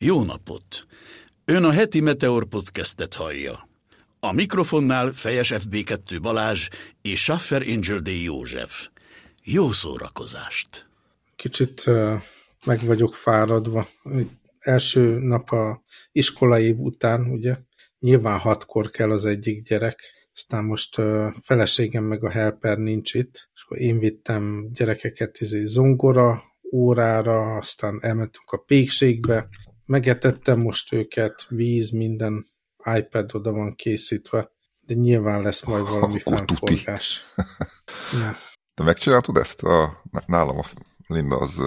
Jó napot! Ön a heti Meteor podcastet hallja. A mikrofonnál Fejes FB2 Balázs és Schaffer Angel D. József. Jó szórakozást! Kicsit uh, meg vagyok fáradva. Első nap a iskolai év után, ugye, nyilván hatkor kell az egyik gyerek, aztán most uh, feleségem meg a helper nincs itt, és akkor én vittem gyerekeket izé, zongora órára, aztán elmentünk a pékségbe, megetettem most őket, víz, minden iPad oda van készítve, de nyilván lesz majd valami fennforgás. ja. De megcsináltad ezt? A, nálam a Linda az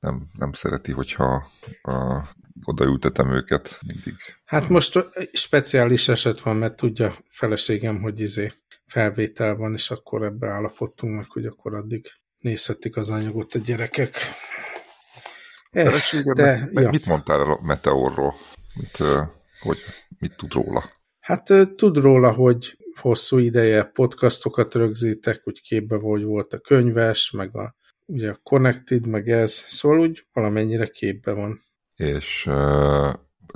nem, nem szereti, hogyha a, odaültetem őket mindig. Hát most speciális eset van, mert tudja feleségem, hogy izé felvétel van, és akkor ebbe állapodtunk meg, hogy akkor addig nézhetik az anyagot a gyerekek. Eh, de, ja. Mit mondtál a Meteorról? Mit, hogy, mit tud róla? Hát tud róla, hogy hosszú ideje podcastokat rögzítek, úgy képbe hogy volt a könyves, meg a, ugye a Connected, meg ez, szóval úgy valamennyire képbe van. És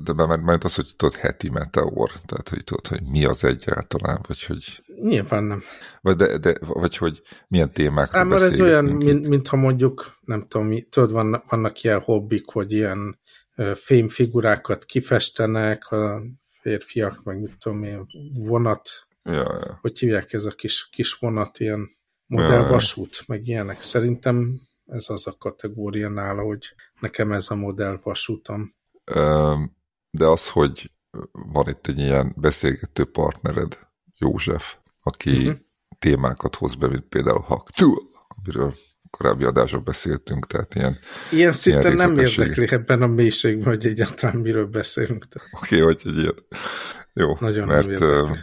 de mert majd az, hogy tudod, heti meteor, tehát hogy tudod, hogy mi az egyáltalán, vagy hogy... Nyilván nem. Vagy, de, de, vagy hogy milyen témákról Számomra ez olyan, mint, mintha mondjuk, nem tudom, mi, tudod, vannak, vannak ilyen hobbik, hogy ilyen fémfigurákat kifestenek, a férfiak, meg mit tudom én, vonat, ja, ja. hogy hívják ez a kis, kis vonat, ilyen modellvasút, ja, ja. meg ilyenek. Szerintem ez az a kategória nála, hogy nekem ez a modellvasútam. De az, hogy van itt egy ilyen beszélgető partnered, József, aki uh mhm. -huh. témákat hoz be, mint például Haktú, amiről korábbi adások beszéltünk, tehát ilyen Ilyen szinten nem érdekli ebben a mélységben, hogy egyáltalán miről beszélünk. Oké, okay, hogy egy ilyen. Jó, Nagyon mert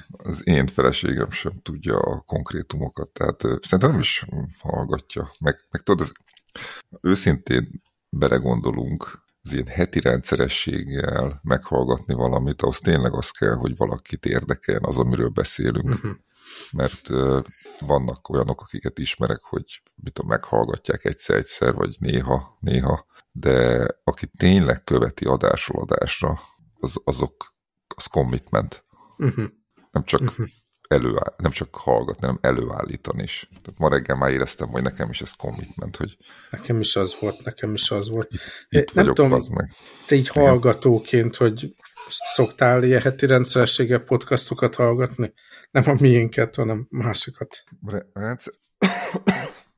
az én feleségem sem tudja a konkrétumokat, tehát szerintem nem is hallgatja. Meg, meg tudod, ez, őszintén belegondolunk, az ilyen heti rendszerességgel meghallgatni valamit, ahhoz tényleg az kell, hogy valakit érdekeljen az, amiről beszélünk. Uh mhm. -huh. Mert vannak olyanok, akiket ismerek, hogy mit tudom, meghallgatják egyszer-egyszer, vagy néha, néha, de aki tényleg követi adásról adásra, az, azok, az commitment. Uh mhm. -huh. Nem csak uh mhm. -huh előáll, nem csak hallgatni, hanem előállítani is. Tehát ma reggel már éreztem, hogy nekem is ez commitment, hogy... Nekem is az volt, nekem is az volt. Itt nem vagyok, tudom, meg. te így hallgatóként, hogy szoktál ilyen heti rendszerességgel podcastokat hallgatni? Nem a miénket, hanem másikat. Rendszer...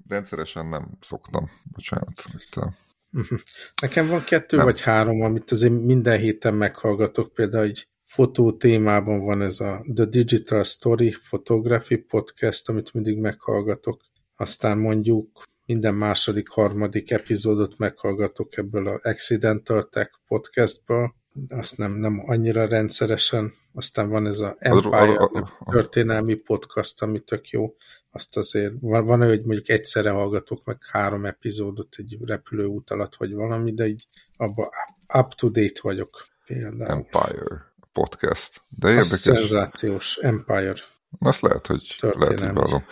Rendszeresen nem szoktam, bocsánat. A... Mhm. Nekem van kettő nem. vagy három, amit azért minden héten meghallgatok, például egy fotó témában van ez a The Digital Story Photography Podcast, amit mindig meghallgatok. Aztán mondjuk minden második, harmadik epizódot meghallgatok ebből a Accidental Tech podcastből, azt nem, nem annyira rendszeresen. Aztán van ez a Empire történelmi podcast, ami tök jó. Azt azért van, van hogy mondjuk egyszerre hallgatok meg három epizódot egy repülőút alatt, vagy valami, de így abban up-to-date vagyok. Például. Empire podcast. De érdekes. Az szenzációs Empire. Azt lehet, hogy lehet, hogy válom.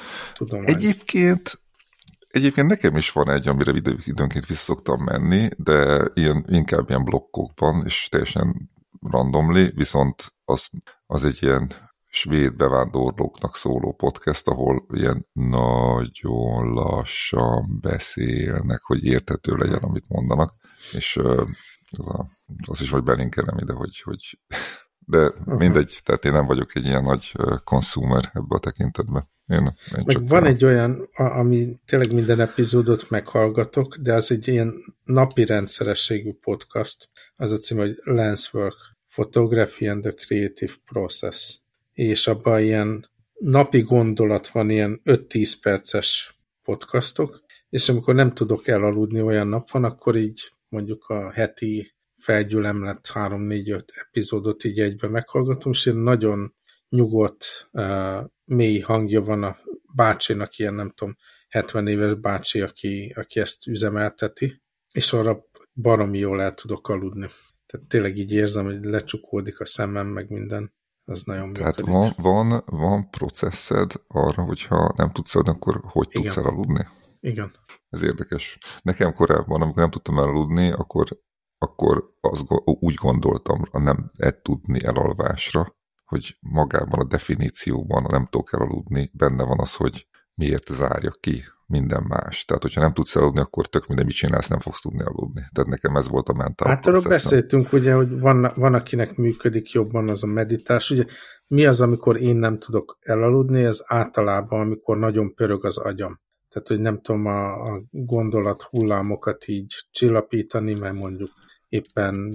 Egyébként Egyébként nekem is van egy, amire időnként vissza szoktam menni, de ilyen, inkább ilyen blokkokban, és teljesen randomly, viszont az, az egy ilyen svéd bevándorlóknak szóló podcast, ahol ilyen nagyon lassan beszélnek, hogy érthető legyen, amit mondanak, és az, a, az is vagy belinkelem ide, hogy, hogy de uh-huh. mindegy, tehát én nem vagyok egy ilyen nagy consumer ebbe a tekintetben. Én, én Meg csak van a... egy olyan, ami tényleg minden epizódot meghallgatok, de az egy ilyen napi rendszerességű podcast. Az a cím, hogy Lenswork, Photography and the Creative Process. És abban ilyen napi gondolat van, ilyen 5-10 perces podcastok, és amikor nem tudok elaludni olyan nap van, akkor így mondjuk a heti felgyülemlett 3-4-5 epizódot így egybe meghallgatom, és én nagyon nyugodt, mély hangja van a bácsinak, ilyen nem tudom, 70 éves bácsi, aki, aki ezt üzemelteti, és arra baromi jól el tudok aludni. Tehát tényleg így érzem, hogy lecsukódik a szemem, meg minden. Ez nagyon Tehát van, van, van processzed arra, hogyha nem tudsz aludni, akkor hogy Igen. tudsz elaludni? Igen. Ez érdekes. Nekem korábban, amikor nem tudtam elaludni, akkor akkor az, úgy gondoltam, a nem ed tudni elalvásra, hogy magában a definícióban, a nem tudok elaludni, benne van az, hogy miért zárja ki minden más. Tehát, hogyha nem tudsz aludni, akkor tök minden, mit csinálsz, nem fogsz tudni aludni. Tehát nekem ez volt a mental Hát arról beszéltünk, ugye, hogy van, van, akinek működik jobban az a meditás. Ugye mi az, amikor én nem tudok elaludni, ez általában, amikor nagyon pörög az agyam. Tehát, hogy nem tudom a, a gondolat hullámokat így csillapítani, mert mondjuk éppen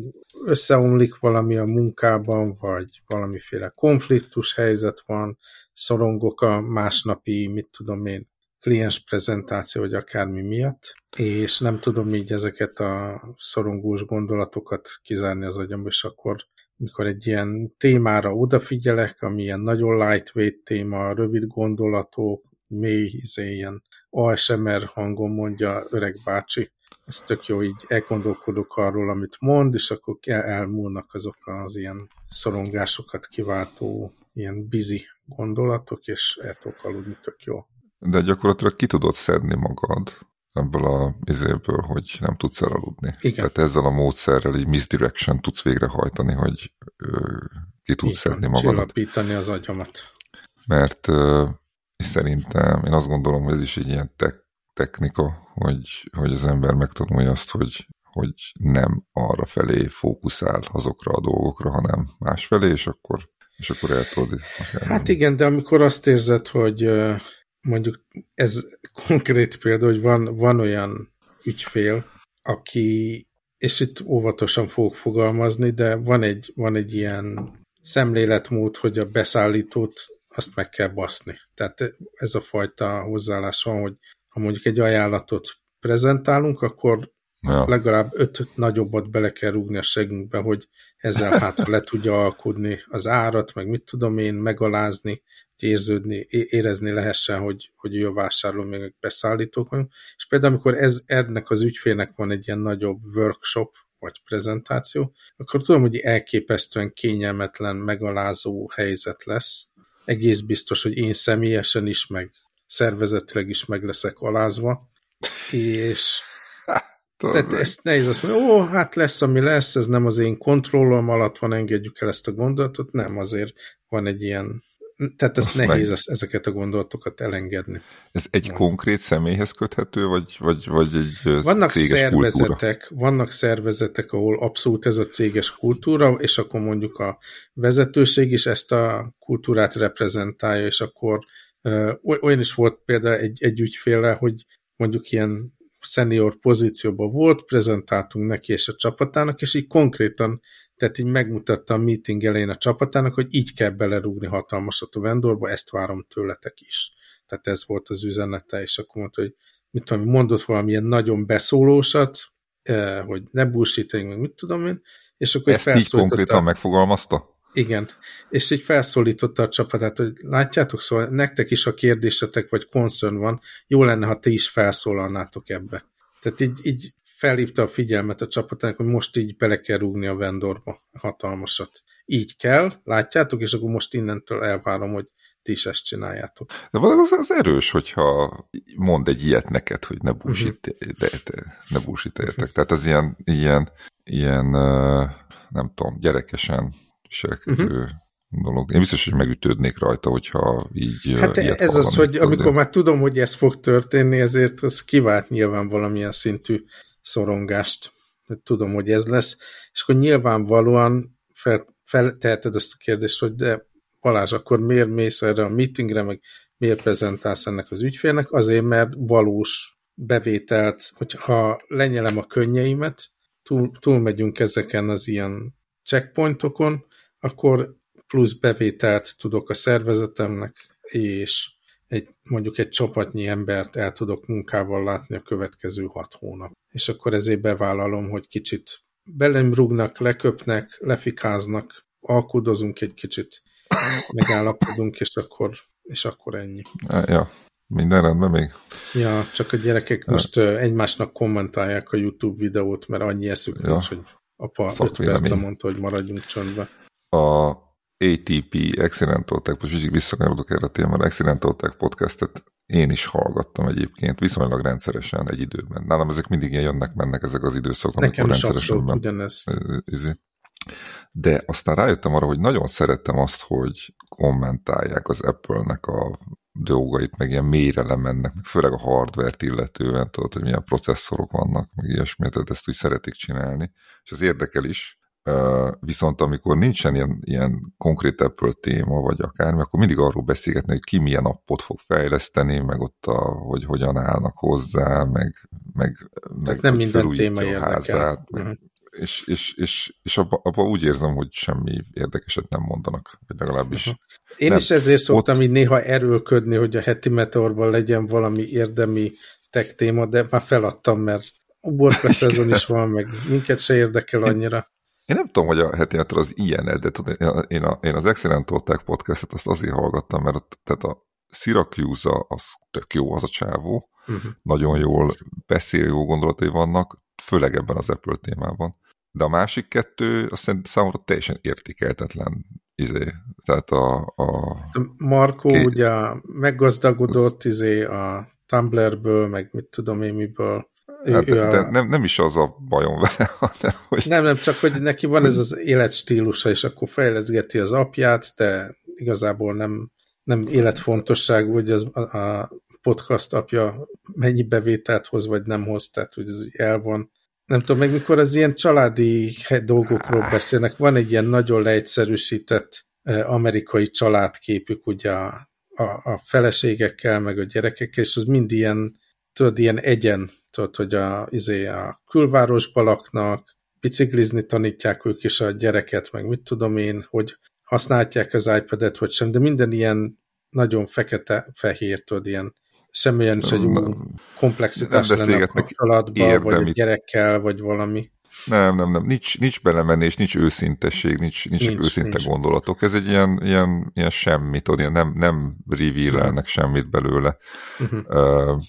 összeomlik valami a munkában, vagy valamiféle konfliktus helyzet van, szorongok a másnapi, mit tudom én, kliens prezentáció, vagy akármi miatt, és nem tudom így ezeket a szorongós gondolatokat kizárni az agyamba, és akkor mikor egy ilyen témára odafigyelek, ami ilyen nagyon lightweight téma, rövid gondolatok, mély, izé, ilyen ASMR hangon mondja öreg bácsi, ez tök jó, így elgondolkodok arról, amit mond, és akkor elmúlnak azok az ilyen szorongásokat kiváltó ilyen busy gondolatok, és el tudok aludni, tök jó. De gyakorlatilag ki tudod szedni magad ebből a izéből, hogy nem tudsz elaludni. Igen. Tehát ezzel a módszerrel így misdirection tudsz végrehajtani, hogy ö, ki tudsz Igen, szedni magad. Csillapítani az agyamat. Mert ö, és szerintem én azt gondolom, hogy ez is egy ilyen te technika, hogy, hogy az ember megtanulja azt, hogy, hogy nem arra felé fókuszál azokra a dolgokra, hanem más felé, és akkor, és akkor el tudod. Hát igen, de amikor azt érzed, hogy mondjuk ez konkrét példa, hogy van, van olyan ügyfél, aki, és itt óvatosan fogok fogalmazni, de van egy, van egy ilyen szemléletmód, hogy a beszállítót azt meg kell baszni. Tehát ez a fajta hozzáállás van, hogy ha mondjuk egy ajánlatot prezentálunk, akkor ja. legalább öt nagyobbat bele kell rúgni a segünkbe, hogy ezzel hát le tudja alkudni az árat, meg mit tudom én, megalázni, érződni, érezni lehessen, hogy, hogy ő a vásárló, még beszállítók. És például, amikor ez, ennek az ügyfélnek van egy ilyen nagyobb workshop, vagy prezentáció, akkor tudom, hogy elképesztően kényelmetlen, megalázó helyzet lesz. Egész biztos, hogy én személyesen is, meg szervezetileg is meg leszek alázva, és tehát ezt nehéz azt mondani, ó, hát lesz, ami lesz, ez nem az én kontrollom alatt van, engedjük el ezt a gondolatot, nem, azért van egy ilyen, tehát ezt azt nehéz meg... ezeket a gondolatokat elengedni. Ez egy ja. konkrét személyhez köthető, vagy, vagy, vagy egy vannak szervezetek, kultúra? Vannak szervezetek, ahol abszolút ez a céges kultúra, és akkor mondjuk a vezetőség is ezt a kultúrát reprezentálja, és akkor olyan is volt például egy, egy ügyféle, hogy mondjuk ilyen senior pozícióban volt, prezentáltunk neki és a csapatának, és így konkrétan, tehát így megmutatta a meeting elején a csapatának, hogy így kell belerúgni hatalmasat a vendorba, ezt várom tőletek is. Tehát ez volt az üzenete, és akkor mondta, hogy mit tudom, mondott valamilyen nagyon beszólósat, hogy ne bullshit meg mit tudom én, és akkor Ezt így konkrétan megfogalmazta? Igen, és így felszólította a csapatát, hogy látjátok, szóval nektek is, a kérdésetek vagy concern van, jó lenne, ha ti is felszólalnátok ebbe. Tehát így, így felhívta a figyelmet a csapatának, hogy most így bele kell rúgni a vendorba hatalmasat. Így kell, látjátok, és akkor most innentől elvárom, hogy ti is ezt csináljátok. De valami az, az erős, hogyha mond egy ilyet neked, hogy ne bullshit, uh -huh. ne bullshit uh -huh. Tehát az ilyen, ilyen, ilyen nem tudom, gyerekesen viselkedő uh-huh. dolog. Én biztos, hogy megütődnék rajta, hogyha így Hát ez az, hogy tudod. amikor már tudom, hogy ez fog történni, ezért az kivált nyilván valamilyen szintű szorongást. Tudom, hogy ez lesz, és akkor nyilvánvalóan fel, felteheted ezt a kérdést, hogy de Balázs, akkor miért mész erre a meetingre, meg miért prezentálsz ennek az ügyfélnek? Azért, mert valós bevételt, hogyha lenyelem a könnyeimet, túl, túlmegyünk ezeken az ilyen checkpointokon, akkor plusz bevételt tudok a szervezetemnek, és egy, mondjuk egy csapatnyi embert el tudok munkával látni a következő hat hónap. És akkor ezért bevállalom, hogy kicsit belem rúgnak, leköpnek, lefikáznak, alkudozunk egy kicsit, megállapodunk, és akkor, és akkor ennyi. Ja, minden rendben még? Ja, csak a gyerekek ja. most egymásnak kommentálják a YouTube videót, mert annyi eszük ja. nincs, hogy apa 5 perce mondta, hogy maradjunk csöndbe a ATP Accidental Tech, most visszakanyarodok erre a témára, Accidental Tech podcastet én is hallgattam egyébként, viszonylag rendszeresen egy időben. Nálam ezek mindig ilyen jönnek-mennek ezek az időszak, Nekem is abszolút ugyanez. De aztán rájöttem arra, hogy nagyon szerettem azt, hogy kommentálják az Apple-nek a dolgait, meg ilyen mélyre lemennek, meg főleg a hardware-t illetően, tudod, hogy milyen processzorok vannak, meg ilyesmi, tehát ezt úgy szeretik csinálni, és az érdekel is, viszont amikor nincsen ilyen, ilyen konkrét Apple téma, vagy akármi, akkor mindig arról beszélgetni, hogy ki milyen appot fog fejleszteni, meg ott, a, hogy hogyan állnak hozzá, meg, meg, meg nem minden téma érdekel. Házát, meg, uh-huh és, és, és, és abban abba úgy érzem, hogy semmi érdekeset nem mondanak, vagy legalábbis. Uh-huh. Én nem. is ezért szoktam Ott... így néha erőlködni, hogy a heti meteorban legyen valami érdemi tech téma, de már feladtam, mert a borka szezon is van, meg minket se érdekel annyira. Én nem tudom, hogy a heti az ilyen, de tudom, én, a, én az Excellent Tech podcastet azt azért hallgattam, mert ott, tehát a Syracuse az tök jó az a csávó, uh-huh. nagyon jól beszél, jó gondolatai vannak, főleg ebben az Apple témában. De a másik kettő, azt számomra teljesen értékeltetlen izé. Tehát a... a Markó két... ugye meggazdagodott izé a Tumblrből, meg mit tudom én miből. Hát, a... de nem, nem is az a bajom vele, hanem hogy... Nem, nem, csak hogy neki van ez az életstílusa, és akkor fejleszgeti az apját, de igazából nem, nem életfontosságú, hogy az, a, a podcast apja mennyi bevételt hoz, vagy nem hoz, tehát hogy ez el van. Nem tudom, meg mikor az ilyen családi dolgokról beszélnek, van egy ilyen nagyon leegyszerűsített amerikai családképük, ugye a, a, a feleségekkel, meg a gyerekekkel, és az mind ilyen, tudod, ilyen egyen, tudod, hogy a, izé, a külvárosba laknak, biciklizni tanítják ők is a gyereket, meg mit tudom én, hogy használják az iPad-et, vagy sem, de minden ilyen nagyon fekete-fehér, tudod, ilyen semmilyen egy komplexitás nem lenne a kapcsolatban, vagy a gyerekkel, vagy valami. Nem, nem, nem. Nincs, nincs belemenés, nincs őszintesség, nincs, nincs, nincs őszinte nincs. gondolatok. Ez egy ilyen, ilyen, ilyen semmit, ilyen nem, nem reveal uh semmit belőle. Uh-huh.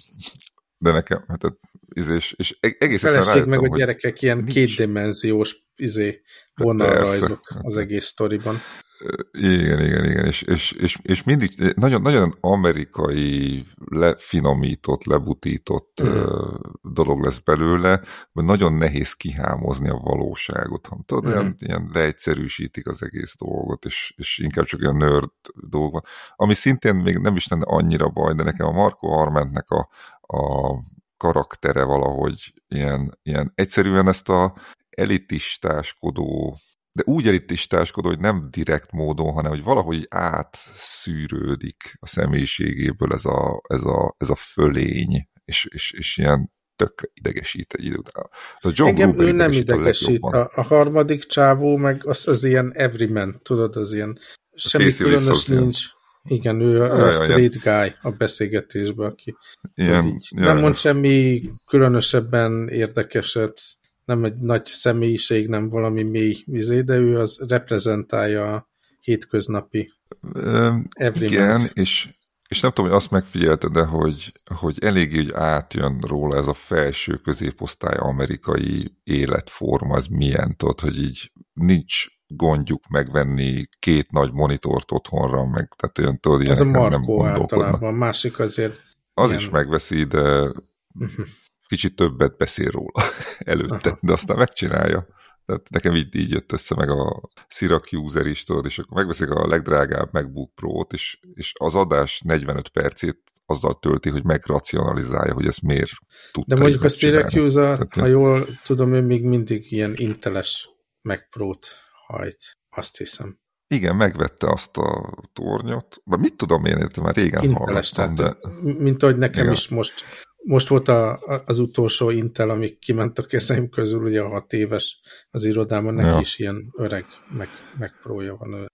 De nekem, hát izé, és, és egész Feleség meg a gyerekek ilyen nincs. kétdimenziós izé, vonalrajzok az egész sztoriban. Igen, igen, igen, és, és, és, és mindig nagyon, nagyon amerikai, lefinomított, lebutított mm. dolog lesz belőle, mert nagyon nehéz kihámozni a valóságot. Tudod, mm. ilyen, ilyen leegyszerűsítik az egész dolgot, és, és inkább csak olyan nerd dolog van. Ami szintén még nem is lenne annyira baj, de nekem a Marco Armentnek a, a karaktere valahogy ilyen, ilyen egyszerűen ezt a elitistáskodó de úgy elitistáskodó, hogy nem direkt módon, hanem hogy valahogy átszűrődik a személyiségéből ez a, ez a, ez a fölény, és, és, és ilyen tökre idegesít egy idő után. A John Engem ő nem idegesít. A, a, harmadik csávó, meg az, az ilyen everyman, tudod, az ilyen semmi különös nincs. Igen, ő a, a straight guy a beszélgetésben, aki ilyen, így, nem mond semmi különösebben érdekeset, nem egy nagy személyiség, nem valami mély vizé, de ő az reprezentálja a hétköznapi um, Igen, és, és nem tudom, hogy azt megfigyelte, de hogy, hogy eléggé hogy átjön róla ez a felső középosztály amerikai életforma, az milyen, tudod, hogy így nincs gondjuk megvenni két nagy monitort otthonra, meg tehát olyan tudod, Ez a Markó nem általában, másik azért az ilyen... is megveszi, de kicsit többet beszél róla előtte, Aha. de aztán megcsinálja. Tehát nekem így, így jött össze meg a Syracuse is, tudod, és akkor megveszik a legdrágább MacBook Pro-t, és, és az adás 45 percét azzal tölti, hogy megracionalizálja, hogy ezt miért tudta De mondjuk a Syracuse, Tehát, ha jól tudom, ő még mindig ilyen inteles Mac Pro-t hajt, azt hiszem. Igen, megvette azt a tornyot. Vagy mit tudom én, már régen Inteles, hallottam, tehát, de... Mint ahogy nekem igen. is most most volt a, az utolsó Intel, ami kiment a kezeim közül, ugye a hat éves az irodában, neki ja. is ilyen öreg meg, meg prója van. Ő.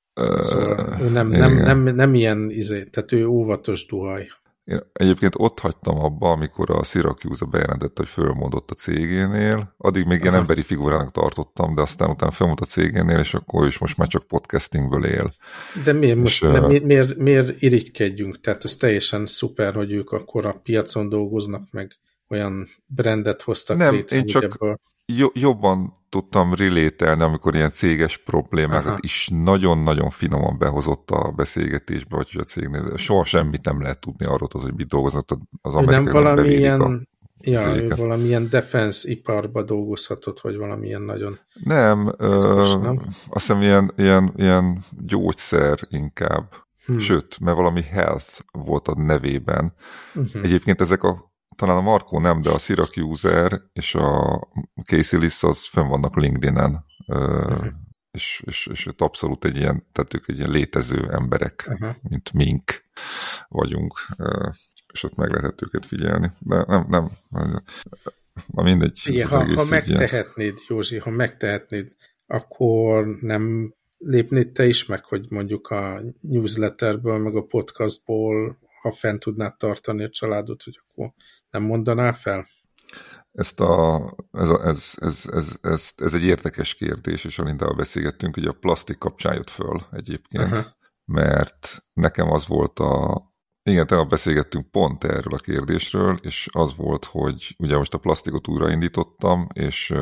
Szóval ő nem, nem, nem, nem, ilyen, izé, tehát ő óvatos duhaj. Én egyébként ott hagytam abba, amikor a Syracuse bejelentette, hogy fölmondott a cégénél. Addig még Aha. ilyen emberi figurának tartottam, de aztán utána fölmondott a cégénél, és akkor is most már csak podcastingből él. De miért, most, és, miért, miért, miért irigykedjünk? Tehát ez teljesen szuper, hogy ők akkor a piacon dolgoznak, meg olyan brandet hoztak nem, létre, én csak, ebből... jobban tudtam relételni, amikor ilyen céges problémákat Aha. is nagyon-nagyon finoman behozott a beszélgetésbe, vagy a cégnél. Soha semmit nem lehet tudni arról, hogy mit dolgoznak az amerikai Nem valamilyen, ja, ő valamilyen defense iparba dolgozhatott, vagy valamilyen nagyon... Nem, ö, nem? azt hiszem ilyen, ilyen, ilyen gyógyszer inkább. Hmm. Sőt, mert valami health volt a nevében. Uh mhm. -huh. Egyébként ezek a talán a Markó nem, de a Syracuse és a Casey Liss az fönn vannak LinkedIn-en, uh -huh. és, és, és abszolút egy ilyen, tehát ők egy ilyen létező emberek, uh -huh. mint mink vagyunk, és ott meg lehet őket figyelni. De nem, nem, na mindegy. Igen, ha, ha megtehetnéd, ilyen... Józsi, ha megtehetnéd, akkor nem lépnéd te is meg, hogy mondjuk a newsletterből, meg a podcastból, ha fent tudnád tartani a családot, hogy akkor nem mondanál fel? Ezt a, ez, a, ez, ez, ez, ez, ez egy érdekes kérdés, és Alindával beszélgettünk, hogy a plastik kapcsán jött föl egyébként, uh -huh. mert nekem az volt a, igen, tegnap beszélgettünk pont erről a kérdésről, és az volt, hogy ugye most a plastikot újraindítottam, és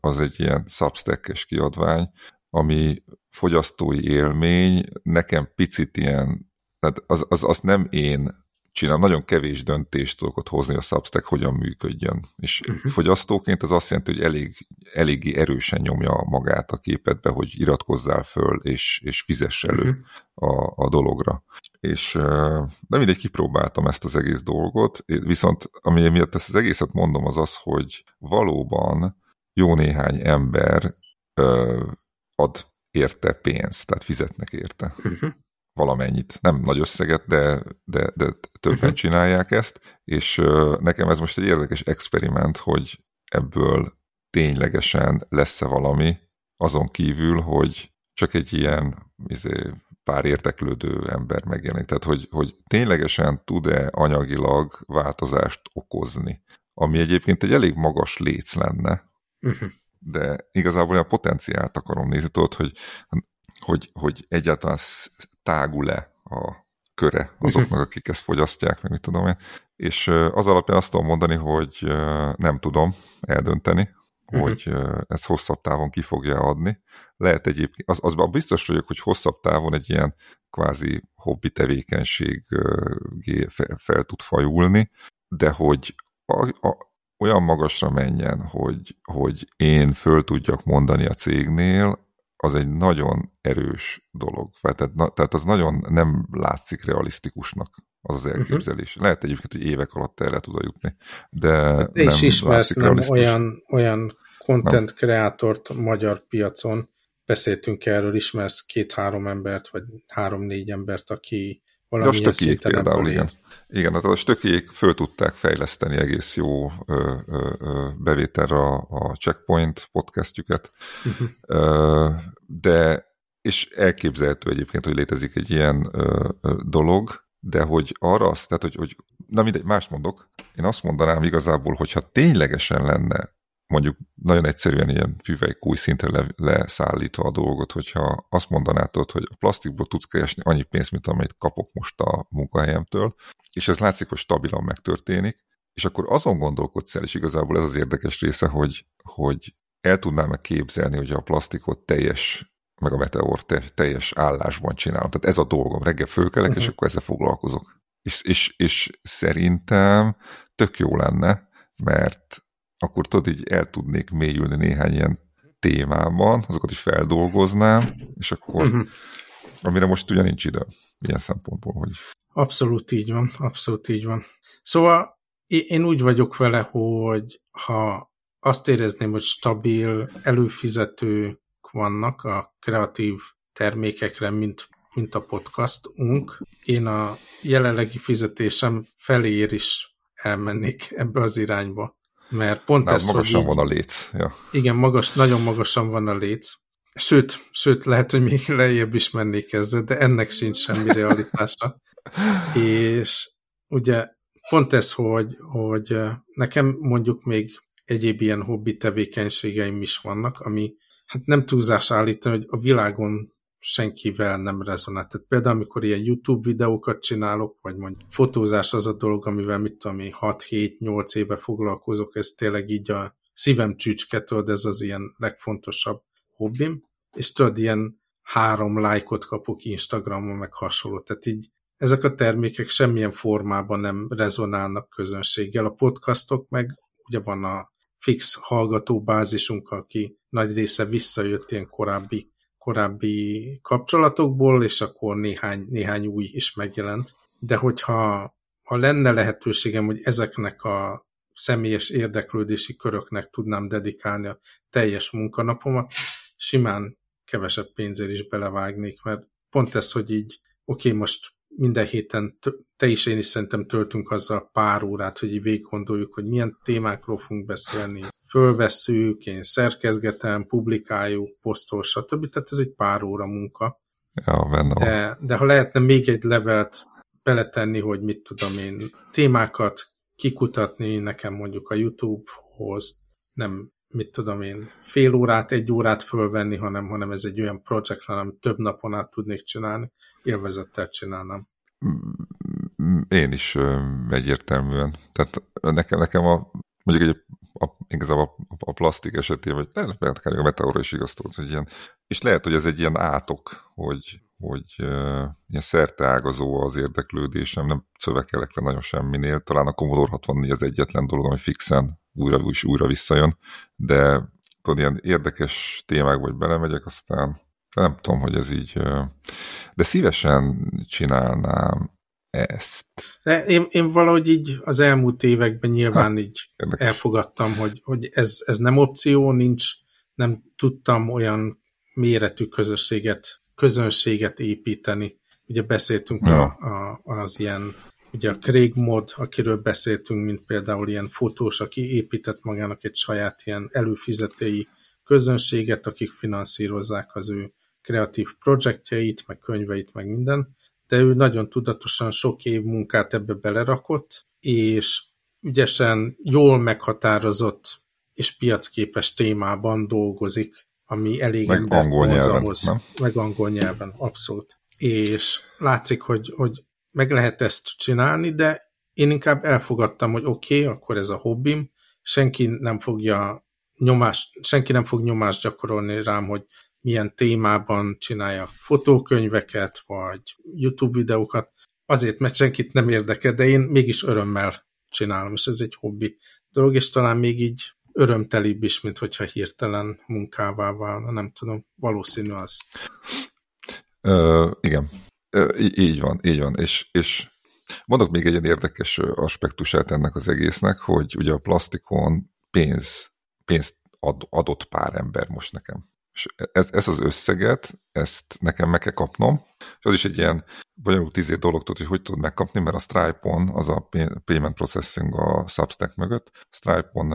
az egy ilyen substack kiadvány, ami fogyasztói élmény, nekem picit ilyen, tehát az, az, az nem én csinál, nagyon kevés döntést tudok ott hozni a Substack, hogyan működjön. És uh mhm. -huh. fogyasztóként ez azt jelenti, hogy elég, eléggé erősen nyomja magát a képetbe, hogy iratkozzál föl, és, és fizess elő uh mhm. -huh. a, a dologra. És de mindegy, kipróbáltam ezt az egész dolgot, viszont ami miatt ezt az egészet mondom, az az, hogy valóban jó néhány ember ö, ad érte pénzt, tehát fizetnek érte. Uh mhm. -huh valamennyit, nem nagy összeget, de, de, de többen uh-huh. csinálják ezt, és uh, nekem ez most egy érdekes experiment, hogy ebből ténylegesen lesz-e valami, azon kívül, hogy csak egy ilyen izé, pár érteklődő ember megjelenik. Tehát, hogy, hogy ténylegesen tud-e anyagilag változást okozni, ami egyébként egy elég magas léc lenne, uh-huh. de igazából a potenciált akarom nézni, tudod, hogy, hogy, hogy egyáltalán tágul-e a köre azoknak, akik ezt fogyasztják, meg mit tudom én. És az alapján azt tudom mondani, hogy nem tudom eldönteni, uh-huh. hogy ez hosszabb távon ki fogja adni. Lehet egyébként, az, az biztos vagyok, hogy hosszabb távon egy ilyen kvázi hobbi tevékenység fel, fel tud fajulni, de hogy a, a, olyan magasra menjen, hogy, hogy én föl tudjak mondani a cégnél, az egy nagyon erős dolog. Tehát, tehát az nagyon nem látszik realisztikusnak az az mhm. elképzelés. Uh-huh. Lehet egyébként, hogy évek alatt lehet oda jutni, de hát nem is ismersz nem olyan, olyan content kreátort magyar piacon, beszéltünk erről, ismersz két-három embert, vagy három-négy embert, aki valamilyen szinten például, igen. Igen, hát a stökiék föl tudták fejleszteni egész jó ö, ö, ö, bevételre a, a Checkpoint podcastjüket, uh-huh. ö, de és elképzelhető egyébként, hogy létezik egy ilyen ö, ö, dolog, de hogy arra azt, tehát hogy, hogy na mindegy, más mondok, én azt mondanám igazából, hogyha ténylegesen lenne mondjuk nagyon egyszerűen ilyen füvelykúj szintre le, leszállítva a dolgot, hogyha azt mondanád, hogy a plastikból tudsz keresni annyi pénzt, mint amit kapok most a munkahelyemtől, és ez látszik, hogy stabilan megtörténik, és akkor azon gondolkodsz el, és igazából ez az érdekes része, hogy, hogy el tudnám-e képzelni, hogy a plastikot teljes, meg a meteor teljes állásban csinálom. Tehát ez a dolgom, reggel fölkelek, uh-huh. és akkor ezzel foglalkozok. És, és, és szerintem tök jó lenne, mert akkor tudod, így el tudnék mélyülni néhány ilyen témában, azokat is feldolgoznám, és akkor, uh-huh. amire most ugye nincs idő, ilyen szempontból, hogy... Abszolút így van, abszolút így van. Szóval én úgy vagyok vele, hogy ha azt érezném, hogy stabil, előfizetők vannak a kreatív termékekre, mint, mint a podcastunk, én a jelenlegi fizetésem felér is elmennék ebbe az irányba. Mert pont Nem, ez, magasan így, van a léc. Ja. Igen, magas, nagyon magasan van a léc. Sőt, sőt, lehet, hogy még lejjebb is mennék ezzel, de ennek sincs semmi realitása. És ugye pont ez, hogy, hogy nekem mondjuk még egyéb ilyen hobbi tevékenységeim is vannak, ami hát nem túlzás állítani, hogy a világon senkivel nem rezonál. Tehát például, amikor ilyen YouTube videókat csinálok, vagy mondjuk fotózás az a dolog, amivel mit tudom én, 6-7-8 éve foglalkozok, ez tényleg így a szívem csücske, tudod, ez az ilyen legfontosabb hobbim, és tudod, ilyen három lájkot kapok Instagramon, meg hasonló. Tehát így ezek a termékek semmilyen formában nem rezonálnak közönséggel. A podcastok meg ugye van a fix hallgatóbázisunk, aki nagy része visszajött ilyen korábbi, korábbi kapcsolatokból, és akkor néhány, néhány új is megjelent. De hogyha ha lenne lehetőségem, hogy ezeknek a személyes érdeklődési köröknek tudnám dedikálni a teljes munkanapomat, simán kevesebb pénzért is belevágnék, mert pont ez, hogy így, oké, okay, most minden héten te is, én is szerintem töltünk azzal pár órát, hogy így végig gondoljuk, hogy milyen témákról fogunk beszélni, fölvesszük, én szerkezgetem, publikáljuk, posztol, stb. Tehát ez egy pár óra munka. Ja, benne de, de ha lehetne még egy levelt beletenni, hogy mit tudom én, témákat kikutatni nekem mondjuk a YouTube-hoz, nem mit tudom én, fél órát, egy órát fölvenni, hanem, hanem ez egy olyan projekt, hanem több napon át tudnék csinálni, élvezettel csinálnám. Én is egyértelműen. Tehát nekem, nekem a, mondjuk egy igazából a, a plastik esetében, vagy lehet, akár a meteorra is igaz hogy ilyen, és lehet, hogy ez egy ilyen átok, hogy, hogy uh, ilyen szerteágazó az érdeklődésem, nem szövekelek le nagyon semminél, talán a Commodore 64 az egyetlen dolog, ami fixen újra, és újra visszajön, de tudod, ilyen érdekes témákba, hogy belemegyek, aztán nem tudom, hogy ez így, de szívesen csinálnám ezt. De én, én valahogy így az elmúlt években nyilván hát, így érdekes. elfogadtam, hogy, hogy ez, ez nem opció, nincs, nem tudtam olyan méretű közösséget, közönséget építeni. Ugye beszéltünk ja. a, a, az ilyen ugye a Craig Mod, akiről beszéltünk, mint például ilyen fotós, aki épített magának egy saját ilyen előfizetői közönséget, akik finanszírozzák az ő kreatív projektjeit, meg könyveit, meg minden, de ő nagyon tudatosan sok év munkát ebbe belerakott, és ügyesen, jól meghatározott és piacképes témában dolgozik, ami elég meg angol nyelven, ahhoz, nem? meg angol nyelven, abszolút. És látszik, hogy, hogy meg lehet ezt csinálni, de én inkább elfogadtam, hogy oké, okay, akkor ez a hobbim, senki nem fogja nyomást, senki nem fog nyomást gyakorolni rám, hogy milyen témában csinálja fotókönyveket, vagy YouTube videókat, azért, mert senkit nem érdekel, de én mégis örömmel csinálom, és ez egy hobbi dolog, és talán még így örömtelibb is, mint hogyha hirtelen munkává válna, nem tudom, valószínű az. Ö, igen, így van, így van. És, és mondok még egy érdekes aspektusát ennek az egésznek, hogy ugye a plastikon pénz, pénzt ad, adott pár ember most nekem. És ez, ez az összeget, ezt nekem meg kell kapnom, és az is egy ilyen bonyolult izé dolog, tudod, hogy hogy tudod megkapni, mert a Stripe-on, az a payment processing a Substack mögött, Stripe-on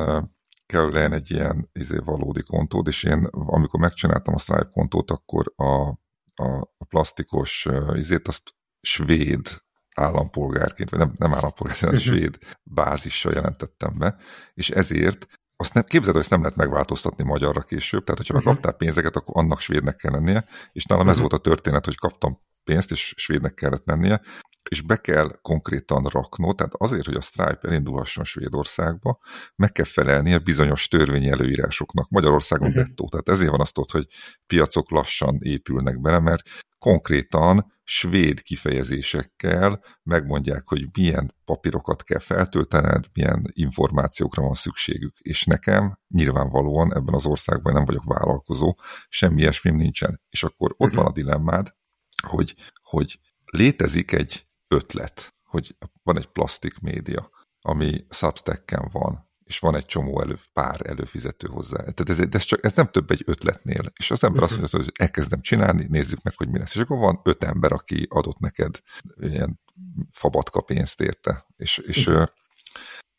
kell legyen egy ilyen izé, valódi kontód, és én amikor megcsináltam a Stripe kontót, akkor a a, a plastikos uh, izét, azt svéd állampolgárként, vagy nem, nem állampolgárként, hanem svéd bázissal jelentettem be, és ezért azt nem, képzeld, hogy ezt nem lehet megváltoztatni magyarra később, tehát hogyha uh -huh. kaptál pénzeket, akkor annak svédnek kell lennie, és nálam uh -huh. ez volt a történet, hogy kaptam pénzt, és svédnek kellett lennie, és be kell konkrétan raknod, tehát azért, hogy a Stripe elindulhasson Svédországba, meg kell felelnie bizonyos törvényi előírásoknak. Magyarországon uh-huh. dettó, tehát ezért van azt ott, hogy piacok lassan épülnek bele, mert konkrétan svéd kifejezésekkel megmondják, hogy milyen papírokat kell feltöltened, milyen információkra van szükségük. És nekem nyilvánvalóan ebben az országban nem vagyok vállalkozó, semmi ilyesmim nincsen. És akkor ott uh-huh. van a dilemmád, hogy, hogy létezik egy ötlet, hogy van egy plastik média, ami Substack-en van, és van egy csomó elő, pár előfizető hozzá. Tehát ez, ez, csak, ez nem több egy ötletnél. És az ember azt mondja, hogy elkezdem csinálni, nézzük meg, hogy mi lesz. És akkor van öt ember, aki adott neked ilyen fabatka pénzt érte. És, és,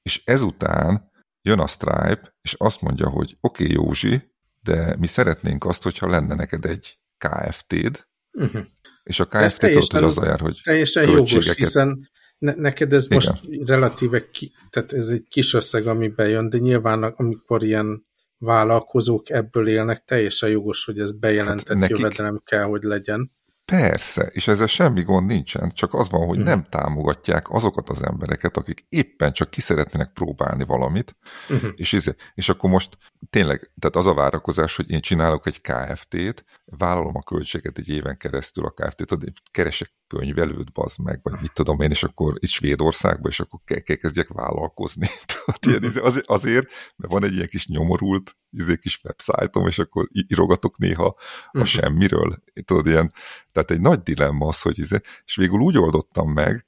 és ezután jön a Stripe, és azt mondja, hogy oké, okay, Józsi, de mi szeretnénk azt, hogyha lenne neked egy KFT-d, uh-huh. És a KFT tudod, azzal jár, hogy Teljesen jogos, hiszen ne, neked ez Igen. most relatíve, ki, tehát ez egy kis összeg, ami bejön, de nyilván amikor ilyen vállalkozók ebből élnek, teljesen jogos, hogy ez bejelentett hát nekik, jövedelem kell, hogy legyen. Persze, és ezzel semmi gond nincsen, csak az van, hogy uh-huh. nem támogatják azokat az embereket, akik éppen csak ki szeretnének próbálni valamit, uh-huh. és, izé, és akkor most tényleg, tehát az a várakozás, hogy én csinálok egy KFT-t, vállalom a költséget egy éven keresztül a KFT-t, keresek könyvelőt, bazd meg, vagy mit tudom én, és akkor itt Svédországban, és akkor kell, kell kezdjek vállalkozni. Tehát izé, azért, azért, mert van egy ilyen kis nyomorult, izé kis websájtom, és akkor írogatok néha a uh-huh. semmiről. Tudod, ilyen, tehát egy nagy dilemma az, hogy izé, és végül úgy oldottam meg,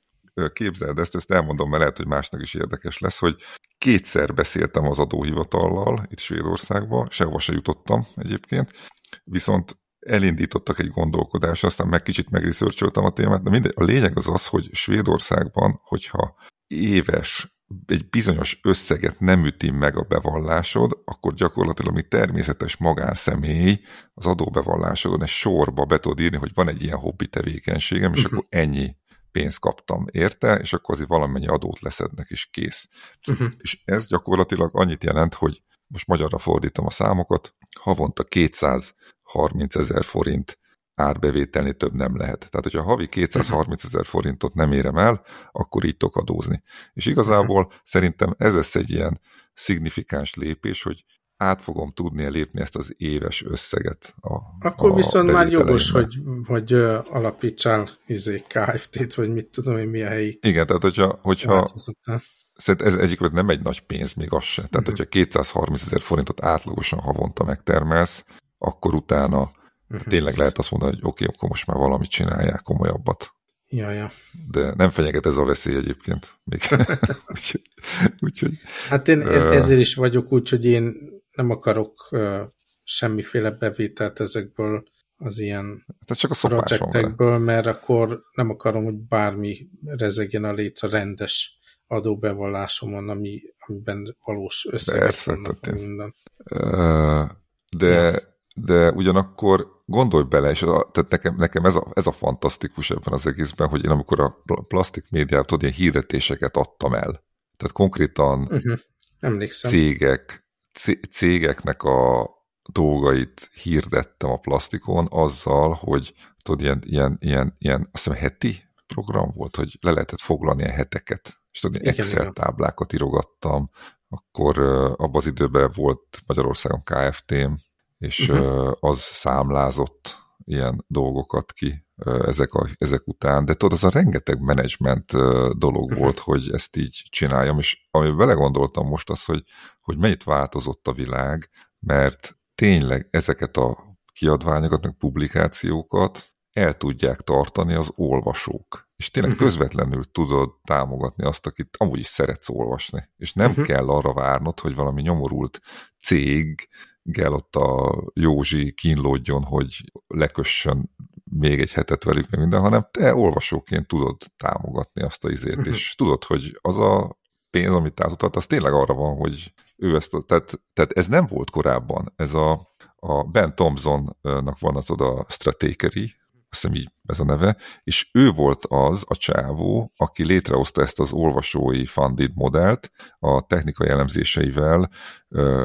képzeld ezt, ezt elmondom, mert lehet, hogy másnak is érdekes lesz, hogy kétszer beszéltem az adóhivatallal itt Svédországban, sehova se jutottam egyébként, viszont elindítottak egy gondolkodást, aztán meg kicsit megriszörcsöltem a témát, de mindegy, a lényeg az az, hogy Svédországban, hogyha éves egy bizonyos összeget nem üti meg a bevallásod, akkor gyakorlatilag, mi természetes magánszemély az adóbevallásodon egy sorba be tudod írni, hogy van egy ilyen hobbi tevékenységem, és uh-huh. akkor ennyi pénzt kaptam érte, és akkor azért valamennyi adót leszednek, és kész. Uh-huh. És ez gyakorlatilag annyit jelent, hogy most magyarra fordítom a számokat, havonta 230 ezer forint árbevételni több nem lehet. Tehát, hogyha havi 230 ezer forintot nem érem el, akkor így tudok adózni. És igazából szerintem ez lesz egy ilyen szignifikáns lépés, hogy át fogom tudni lépni ezt az éves összeget. A, Akkor a viszont már jogos, hogy, hogy alapítsál izé, KFT-t, vagy mit tudom én, mi a helyi. Igen, tehát hogyha, hogyha Szerintem ez egyik nem egy nagy pénz, még az se. Tehát, uh-huh. hogyha 230 ezer forintot átlagosan havonta megtermelsz, akkor utána uh-huh. tényleg lehet azt mondani, hogy oké, okay, akkor most már valamit csinálják komolyabbat. Ja, ja. De nem fenyeget ez a veszély egyébként. Még. úgyhogy, úgyhogy, hát én ez, ezért is vagyok úgy, hogy én nem akarok uh, semmiféle bevételt ezekből az ilyen Ez csak a projektekből, mert akkor nem akarom, hogy bármi rezegjen a léc a rendes adóbevallásomon, ami, amiben valós összegek vannak minden. De, ja. De ugyanakkor gondolj bele, és a, tehát nekem, nekem ez, a, ez a fantasztikus ebben az egészben, hogy én amikor a plastik médiát, tudod, ilyen hirdetéseket adtam el. Tehát konkrétan uh-huh. Emlékszem. cégek, cégeknek a dolgait hirdettem a plastikon azzal, hogy tudod, ilyen, ilyen, ilyen, ilyen azt hiszem heti program volt, hogy le lehetett foglalni a heteket, és tudod, igen, Excel igen. táblákat írogattam, akkor abban az időben volt Magyarországon KFT-m, és uh-huh. az számlázott ilyen dolgokat ki ezek, a, ezek után, de tudod, az a rengeteg menedzsment dolog uh-huh. volt, hogy ezt így csináljam, és ami belegondoltam most az, hogy, hogy mennyit változott a világ, mert tényleg ezeket a kiadványokat, meg publikációkat el tudják tartani az olvasók. És tényleg uh-huh. közvetlenül tudod támogatni azt, akit amúgy is szeretsz olvasni. És nem uh-huh. kell arra várnod, hogy valami nyomorult cég kell ott a Józsi kínlódjon, hogy lekössön még egy hetet velük, meg minden, hanem te olvasóként tudod támogatni azt a izét, uh-huh. és tudod, hogy az a pénz, amit átutalt, az tényleg arra van, hogy ő ezt, tehát, tehát ez nem volt korábban, ez a, a Ben Thompsonnak van az oda Stratekery, azt hiszem így ez a neve, és ő volt az a csávó, aki létrehozta ezt az olvasói funded modellt, a technikai elemzéseivel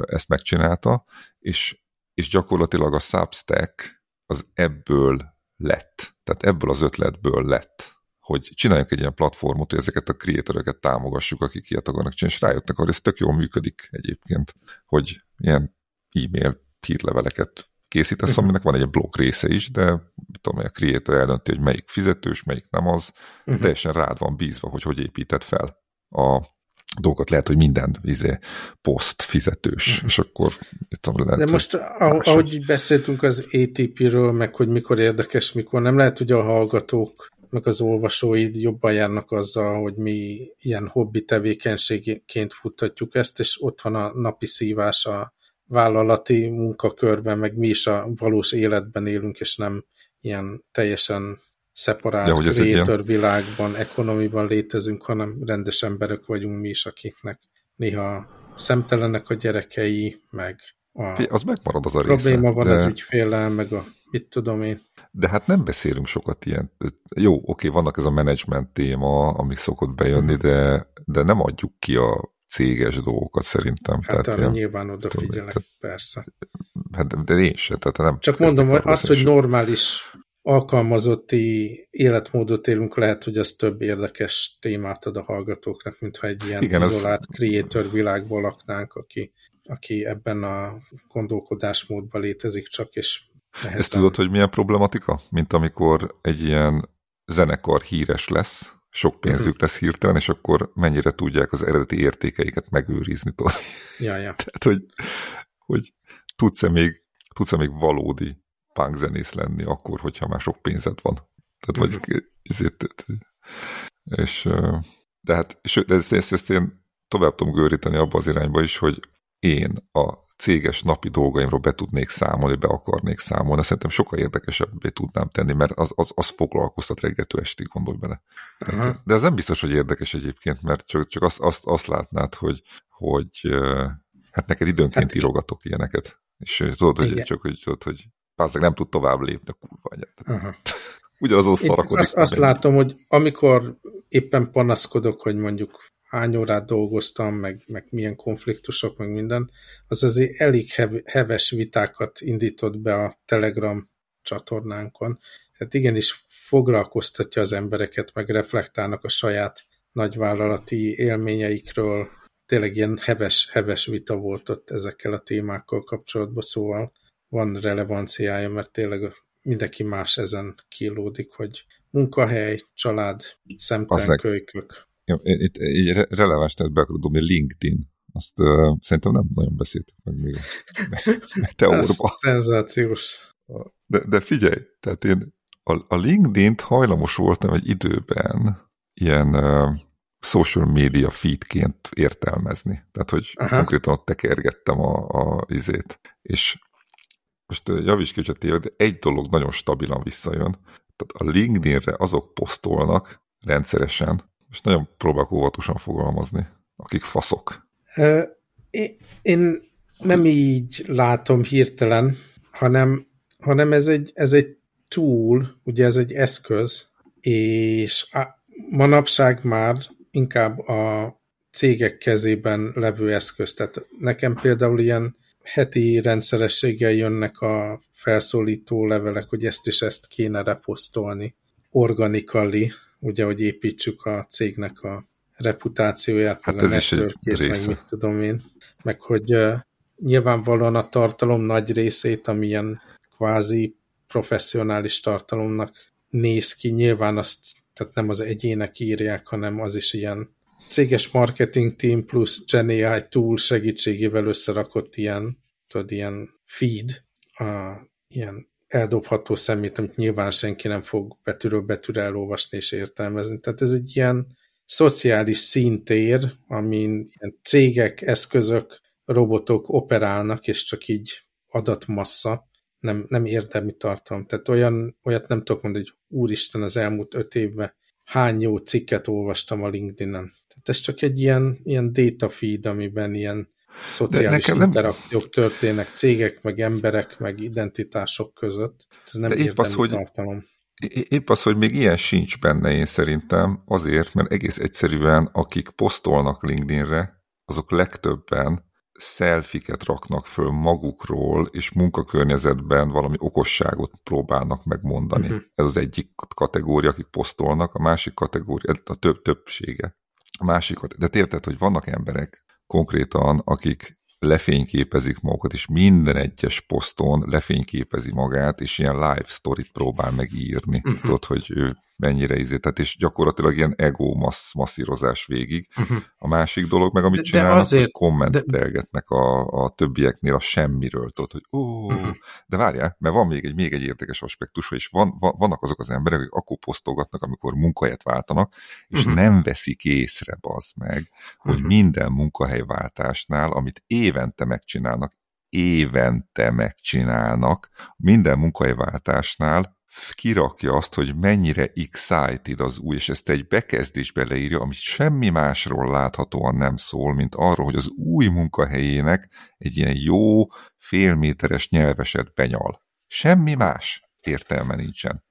ezt megcsinálta, és, és gyakorlatilag a Substack az ebből lett, tehát ebből az ötletből lett hogy csináljunk egy ilyen platformot, hogy ezeket a kreatoröket támogassuk, akik ilyet akarnak csinálni, és rájöttek arra, ez tök jól működik egyébként, hogy ilyen e-mail hírleveleket készítesz, uh-huh. aminek van egy blog része is, de tudom, a creator eldönti, hogy melyik fizetős, melyik nem az, uh-huh. teljesen rád van bízva, hogy hogy építed fel a dolgokat. Lehet, hogy minden izé, poszt fizetős, uh-huh. és akkor tudom, lehet, De most, ahogy, ahogy beszéltünk az ATP-ről, meg hogy mikor érdekes, mikor nem lehet, hogy a hallgatók meg az olvasóid jobban járnak azzal, hogy mi ilyen hobbi tevékenységként futtatjuk ezt, és ott van a napi szívás a vállalati munkakörben, meg mi is a valós életben élünk, és nem ilyen teljesen szeparált ja, creator ilyen... világban, ekonomiban létezünk, hanem rendes emberek vagyunk mi is, akiknek néha szemtelenek a gyerekei, meg a az megmarad az a probléma része, van de... az ügyféllel, meg a mit tudom én. De hát nem beszélünk sokat ilyen. Jó, oké, vannak ez a menedzsment téma, amik szokott bejönni, uh-huh. de, de nem adjuk ki a céges dolgokat szerintem. Hát tehát arra nyilván odafigyelek, tehát, persze. Hát, de én sem. Tehát nem Csak mondom, az, hogy normális alkalmazotti életmódot élünk, lehet, hogy az több érdekes témát ad a hallgatóknak, mintha egy ilyen Igen, izolált az... creator világból laknánk, aki, aki ebben a gondolkodásmódban létezik csak, és nehezen... Ezt tudod, hogy milyen problematika? Mint amikor egy ilyen zenekar híres lesz, sok pénzük mhm. lesz hirtelen, és akkor mennyire tudják az eredeti értékeiket megőrizni. Tudod? Ja, ja. Tehát, hogy, hogy tudsz-e még, tudsz -e még valódi zenész lenni akkor, hogyha már sok pénzed van. Tehát vagy uh-huh. ezért, és de hát, és ezt, ezt, ezt én tovább tudom göríteni abba az irányba is, hogy én a céges napi dolgaimról be tudnék számolni, be akarnék számolni, szerintem sokkal érdekesebbé tudnám tenni, mert az, az, az foglalkoztat reggeltől estig, gondolj bele. Uh-huh. De ez nem biztos, hogy érdekes egyébként, mert csak, csak azt, azt, azt látnád, hogy, hogy hát neked időnként hát, írogatok ilyeneket. És tudod, hogy csak hogy, tudod, hogy Pázzeg nem tud tovább lépni, a kurva anyát. Ugyanazon szarakodik. Azt, azt látom, hogy amikor éppen panaszkodok, hogy mondjuk hány órát dolgoztam, meg, meg milyen konfliktusok, meg minden, az azért elég heves vitákat indított be a Telegram csatornánkon. Tehát igenis foglalkoztatja az embereket, meg reflektálnak a saját nagyvállalati élményeikről. Tényleg ilyen heves, heves vita volt ott ezekkel a témákkal kapcsolatban, szóval van relevanciája, mert tényleg mindenki más ezen kilódik, hogy munkahely, család, szemtelen kölykök. Itt egy releváns be akarod dobni LinkedIn. Azt uh, szerintem nem nagyon beszéltük meg még a teórba. szenzációs. De, de figyelj, tehát én a, a LinkedIn-t hajlamos voltam egy időben ilyen uh, social media feedként értelmezni. Tehát, hogy Aha. konkrétan ott tekergettem a, a izét. És most javíts ki, hogy téved, de egy dolog nagyon stabilan visszajön. Tehát a LinkedInre azok posztolnak rendszeresen, és nagyon próbálok óvatosan fogalmazni, akik faszok. Én nem így látom hirtelen, hanem, hanem ez, egy, ez egy tool, ugye ez egy eszköz, és a, manapság már inkább a cégek kezében levő eszköz. Tehát nekem például ilyen heti rendszerességgel jönnek a felszólító levelek, hogy ezt és ezt kéne reposztolni organically, ugye, hogy építsük a cégnek a reputációját, hát meg ez a egy meg mit tudom én, meg hogy uh, nyilvánvalóan a tartalom nagy részét, amilyen kvázi professzionális tartalomnak néz ki, nyilván azt, tehát nem az egyének írják, hanem az is ilyen céges marketing team plusz GenAI tool segítségével összerakott ilyen, tudod, ilyen feed, a, ilyen eldobható szemét, amit nyilván senki nem fog betűről betűre elolvasni és értelmezni. Tehát ez egy ilyen szociális szintér, amin ilyen cégek, eszközök, robotok operálnak, és csak így adatmassa, nem, nem érdemi tartalom. Tehát olyan, olyat nem tudok mondani, hogy úristen, az elmúlt öt évben hány jó cikket olvastam a LinkedIn-en. Tehát ez csak egy ilyen, ilyen data feed, amiben ilyen szociális interakciók nem... történnek cégek, meg emberek, meg identitások között. Ez nem épp az, hogy, tartalom. Épp az, hogy még ilyen sincs benne én szerintem, azért, mert egész egyszerűen akik posztolnak LinkedInre, azok legtöbben szelfiket raknak föl magukról, és munkakörnyezetben valami okosságot próbálnak megmondani. Uh-huh. Ez az egyik kategória, akik posztolnak, a másik kategória, a több többsége. A másikat, de érted, hogy vannak emberek konkrétan, akik lefényképezik magukat, és minden egyes poszton lefényképezi magát, és ilyen live storyt próbál megírni. Uh-huh. Tudod, hogy ő mennyire izé, tehát és gyakorlatilag ilyen ego massz, masszírozás végig. Uh-huh. A másik dolog meg, amit de, csinálnak, de azért, hogy kommentelgetnek de... a, a többieknél a semmiről, tudod, hogy ó, uh-huh. de várjál, mert van még egy, még egy érdekes aspektus, és van, van, vannak azok az emberek, akik akkor posztolgatnak, amikor munkahelyet váltanak, és uh-huh. nem veszik észre, az meg, hogy uh-huh. minden munkahelyváltásnál, amit évente megcsinálnak, évente megcsinálnak, minden munkahelyváltásnál kirakja azt, hogy mennyire excited az új, és ezt egy bekezdésbe leírja, amit semmi másról láthatóan nem szól, mint arról, hogy az új munkahelyének egy ilyen jó félméteres nyelveset benyal. Semmi más értelme nincsen.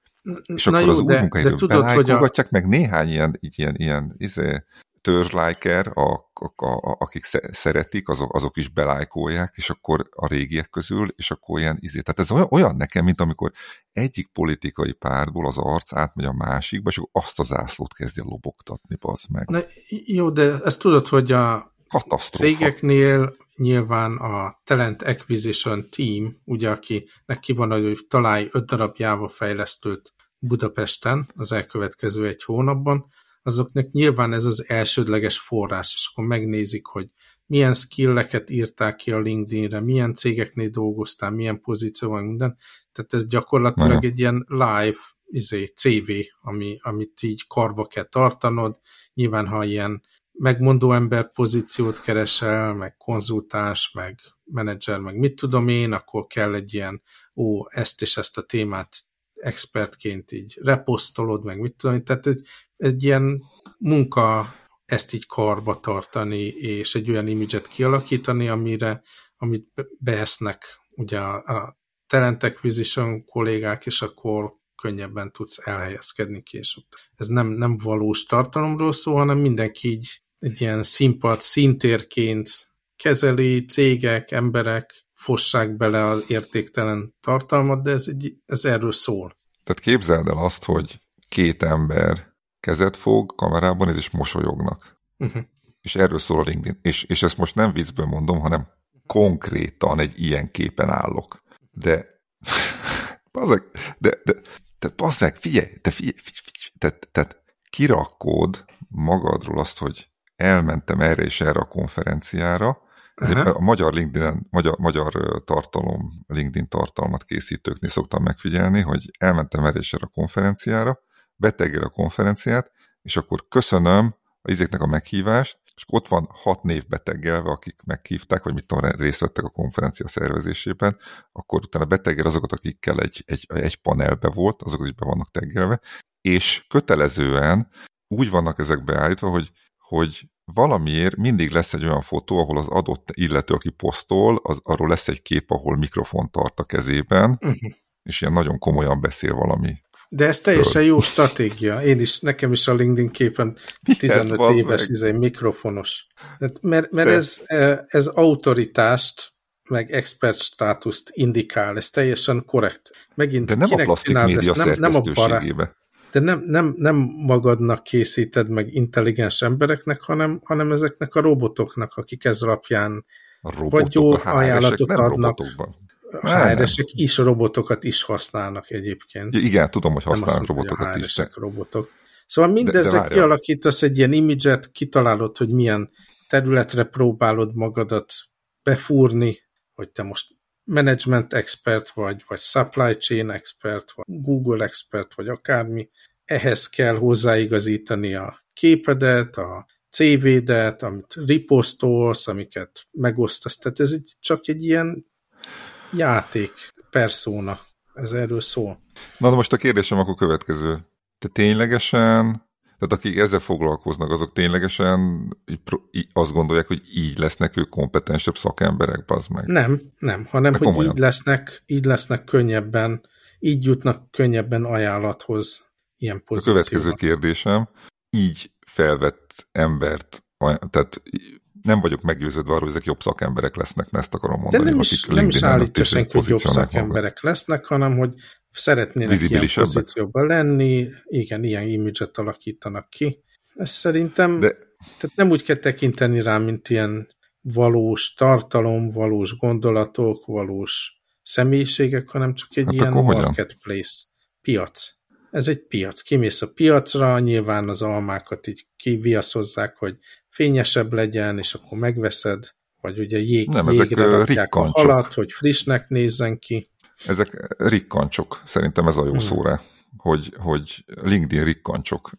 És Na akkor jó, az új munkahelyről belájkolgatják, a... meg néhány ilyen, ilyen, ilyen izé, törzslájker, a, a, a, akik szeretik, azok, azok is belájkolják, és akkor a régiek közül, és akkor ilyen izé. Tehát ez olyan, olyan nekem, mint amikor egyik politikai pártból az arc átmegy a másikba, és akkor azt a zászlót kezdje lobogtatni, bazd meg. Na, jó, de ezt tudod, hogy a cégeknél nyilván a Talent Acquisition Team, ugye, akinek ki van, hogy találj öt darab Java fejlesztőt Budapesten az elkövetkező egy hónapban, azoknak nyilván ez az elsődleges forrás, és akkor megnézik, hogy milyen skilleket írták ki a LinkedInre, milyen cégeknél dolgoztál, milyen pozíció van, minden. Tehát ez gyakorlatilag Nagyon. egy ilyen live izé, CV, ami, amit így karba kell tartanod. Nyilván, ha ilyen megmondó ember pozíciót keresel, meg konzultáns, meg menedzser, meg mit tudom én, akkor kell egy ilyen, ó, ezt és ezt a témát expertként így reposztolod, meg mit tudom, tehát egy, egy ilyen munka ezt így karba tartani, és egy olyan imidzset kialakítani, amire, amit beesznek ugye a, a talent acquisition kollégák, és akkor könnyebben tudsz elhelyezkedni később. Ez nem, nem valós tartalomról szól, hanem mindenki így egy ilyen színpad, szintérként kezeli, cégek, emberek fossák bele az értéktelen tartalmat, de ez, egy, ez erről szól. Tehát képzeld el azt, hogy két ember kezet fog kamerában, és mosolyognak. Uh -huh. És erről szól a LinkedIn. És, és ezt most nem viccből mondom, hanem konkrétan egy ilyen képen állok. De, bazeg, de, de, de bazzeg, figyelj, te figyelj, figyelj, figyelj tehát, tehát kirakod magadról azt, hogy elmentem erre és erre a konferenciára, ez a magyar LinkedIn, magyar, magyar tartalom, LinkedIn tartalmat készítőknél szoktam megfigyelni, hogy elmentem erre és erre a konferenciára, beteggel a konferenciát, és akkor köszönöm a izéknek a meghívást, és ott van hat név beteggelve, akik meghívták, vagy mit tudom, részt vettek a konferencia szervezésében, akkor utána beteggel azokat, akikkel egy, egy, egy panelbe volt, azokat is be vannak teggelve, és kötelezően úgy vannak ezek beállítva, hogy hogy valamiért mindig lesz egy olyan fotó, ahol az adott illető, aki posztol, az, arról lesz egy kép, ahol mikrofon tart a kezében, uh mhm. -huh. és ilyen nagyon komolyan beszél valami. De ez teljesen jó stratégia. Én is, nekem is a LinkedIn képen 15 ez éves egy mikrofonos. Mert, mert ez, e, ez autoritást, meg expert státuszt indikál, ez teljesen korrekt. Megint De nem a plastik média nem, nem a barát, de nem, nem, nem magadnak készíted meg intelligens embereknek, hanem, hanem ezeknek a robotoknak, akik ez alapján a robotok, vagy jó a ajánlatot adnak. A hr is robotokat is használnak egyébként. Igen, tudom, hogy használnak robotokat hogy is. De... robotok. Szóval mindezzel kialakítasz egy ilyen imidzset, kitalálod, hogy milyen területre próbálod magadat befúrni, hogy te most management expert vagy, vagy supply chain expert, vagy Google expert, vagy akármi, ehhez kell hozzáigazítani a képedet, a CV-det, amit riposztolsz, amiket megosztasz. Tehát ez egy, csak egy ilyen játék, persona. Ez erről szól. Na, de most a kérdésem akkor következő. Te ténylegesen tehát akik ezzel foglalkoznak, azok ténylegesen azt gondolják, hogy így lesznek ők kompetensebb szakemberek, bazd meg. Nem, nem, hanem De hogy komolyan. így lesznek, így lesznek könnyebben, így jutnak könnyebben ajánlathoz ilyen pozícióban. A következő kérdésem, így felvett embert, tehát nem vagyok meggyőződve arról, hogy ezek jobb szakemberek lesznek, mert ezt akarom mondani. De nem is, nem is állítja senki, hogy jobb szakemberek magad. lesznek, hanem hogy szeretnének ilyen pozícióban lenni, igen, ilyen imidzset alakítanak ki. Ez szerintem De... tehát nem úgy kell tekinteni rá, mint ilyen valós tartalom, valós gondolatok, valós személyiségek, hanem csak egy hát ilyen marketplace, piac. Ez egy piac. Kimész a piacra, nyilván az almákat így kiviaszozzák, hogy fényesebb legyen, és akkor megveszed, vagy ugye jég, Nem, jégre rakják a halat, hogy frissnek nézzen ki. Ezek rikkancsok, szerintem ez a jó hmm. szó rá, hogy, hogy LinkedIn rikkancsok,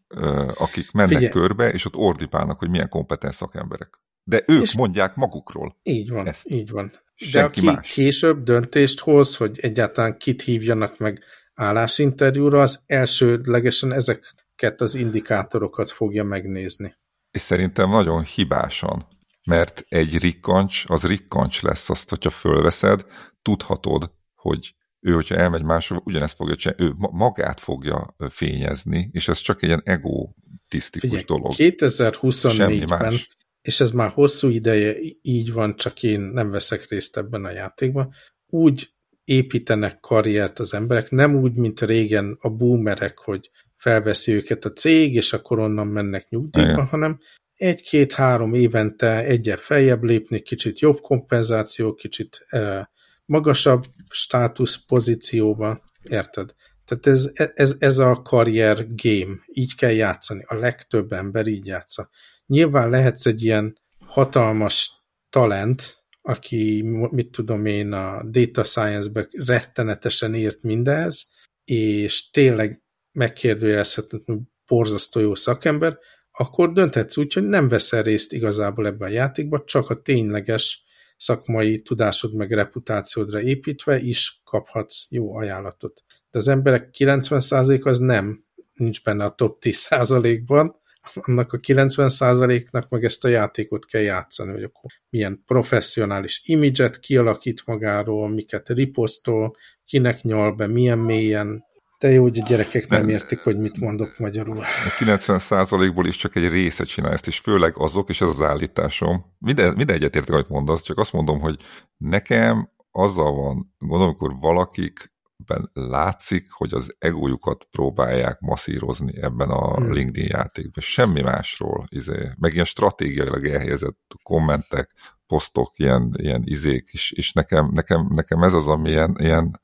akik mennek Figyelj. körbe, és ott ordipálnak, hogy milyen kompetens szakemberek. De ők és mondják magukról. Így van, ezt. így van. De aki más. később döntést hoz, hogy egyáltalán kit hívjanak meg állásinterjúra, az elsődlegesen ezeket az indikátorokat fogja megnézni. És szerintem nagyon hibásan, mert egy rikkancs, az rikkancs lesz azt, hogyha fölveszed, tudhatod, hogy ő, hogyha elmegy máshova, ugyanezt fogja csinálni, ő magát fogja fényezni, és ez csak egy ilyen ego tisztikus Figyelj, dolog. 2024-ben, és ez már hosszú ideje így van, csak én nem veszek részt ebben a játékban, úgy építenek karriert az emberek, nem úgy, mint régen a boomerek, hogy felveszi őket a cég, és akkor onnan mennek nyugdíjba, Igen. hanem egy-két-három évente egyet feljebb lépni, kicsit jobb kompenzáció, kicsit eh, magasabb státusz pozícióba, érted? Tehát ez, ez, ez a karrier game, így kell játszani. A legtöbb ember így játsza. Nyilván lehetsz egy ilyen hatalmas talent, aki, mit tudom én, a data science-be rettenetesen írt mindez, és tényleg megkérdőjelezhetetlenül borzasztó jó szakember, akkor dönthetsz úgy, hogy nem veszel részt igazából ebben a játékban, csak a tényleges szakmai tudásod meg reputációdra építve is kaphatsz jó ajánlatot. De az emberek 90% az nem nincs benne a top 10%-ban, annak a 90%-nak meg ezt a játékot kell játszani, hogy akkor milyen professzionális imidzset kialakít magáról, miket riposztol, kinek nyal be, milyen mélyen, te jó, hogy a gyerekek nem, nem értik, hogy mit mondok magyarul. A 90%-ból is csak egy része csinál ezt, és főleg azok, és ez az állításom. Minden, minden egyetértek, amit mondasz, csak azt mondom, hogy nekem azzal van, gondolom, amikor valakikben látszik, hogy az egójukat próbálják masszírozni ebben a hmm. LinkedIn játékban. Semmi másról. Izé. Meg ilyen stratégiailag elhelyezett kommentek, posztok, ilyen, ilyen izék, és, és nekem, nekem, nekem ez az, ami ilyen, ilyen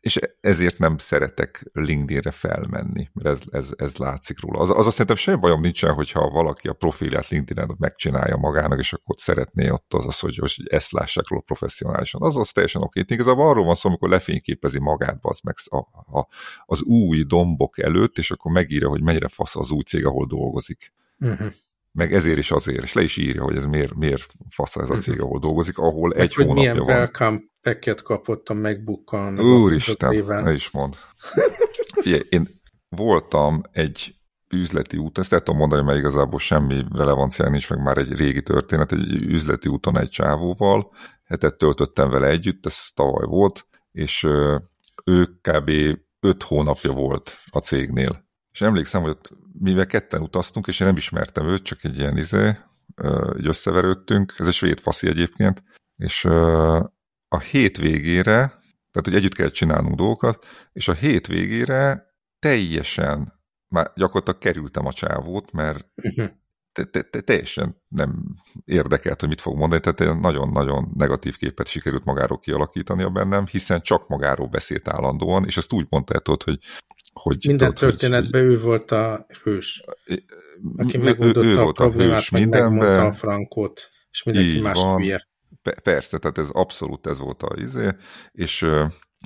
és ezért nem szeretek LinkedInre felmenni, mert ez, ez, ez látszik róla. Az, az szerintem semmi bajom nincsen, hogyha valaki a profilját LinkedIn-en megcsinálja magának, és akkor szeretné ott az, az hogy, hogy ezt lássák róla professzionálisan. Az az teljesen oké. Igazából arról van szó, amikor lefényképezi magát az, meg a, a, az új dombok előtt, és akkor megírja, hogy mennyire fasz az új cég, ahol dolgozik. Uh -huh meg ezért is azért, és le is írja, hogy ez miért, miért fasz ez a cég, mhm. ahol dolgozik, ahol egy hogy hónapja milyen van. welcome packet kapott a MacBook-on. Úristen, ne is mond. Figyelj, én voltam egy üzleti úton, ezt tudom mondani, mert igazából semmi relevancia nincs, meg már egy régi történet, egy üzleti úton egy csávóval, hetet töltöttem vele együtt, ez tavaly volt, és ő kb. öt hónapja volt a cégnél. És emlékszem, hogy ott mivel ketten utaztunk, és én nem ismertem őt, csak egy ilyen izé, így összeverődtünk, ez egy svéd faszi egyébként, és a hét végére, tehát hogy együtt kell csinálnunk dolgokat, és a hét végére teljesen, már gyakorlatilag kerültem a csávót, mert uh-huh. te, te, te, teljesen nem érdekelt, hogy mit fog mondani, tehát nagyon-nagyon negatív képet sikerült magáról kialakítani a bennem, hiszen csak magáról beszélt állandóan, és ezt úgy mondta, hogy hogy... Minden tudod, történetben hogy, ő volt a hős, aki megoldotta a problémát, a meg megmondta a frankot, és mindenki más hülye. Persze, tehát ez abszolút ez volt a izé, és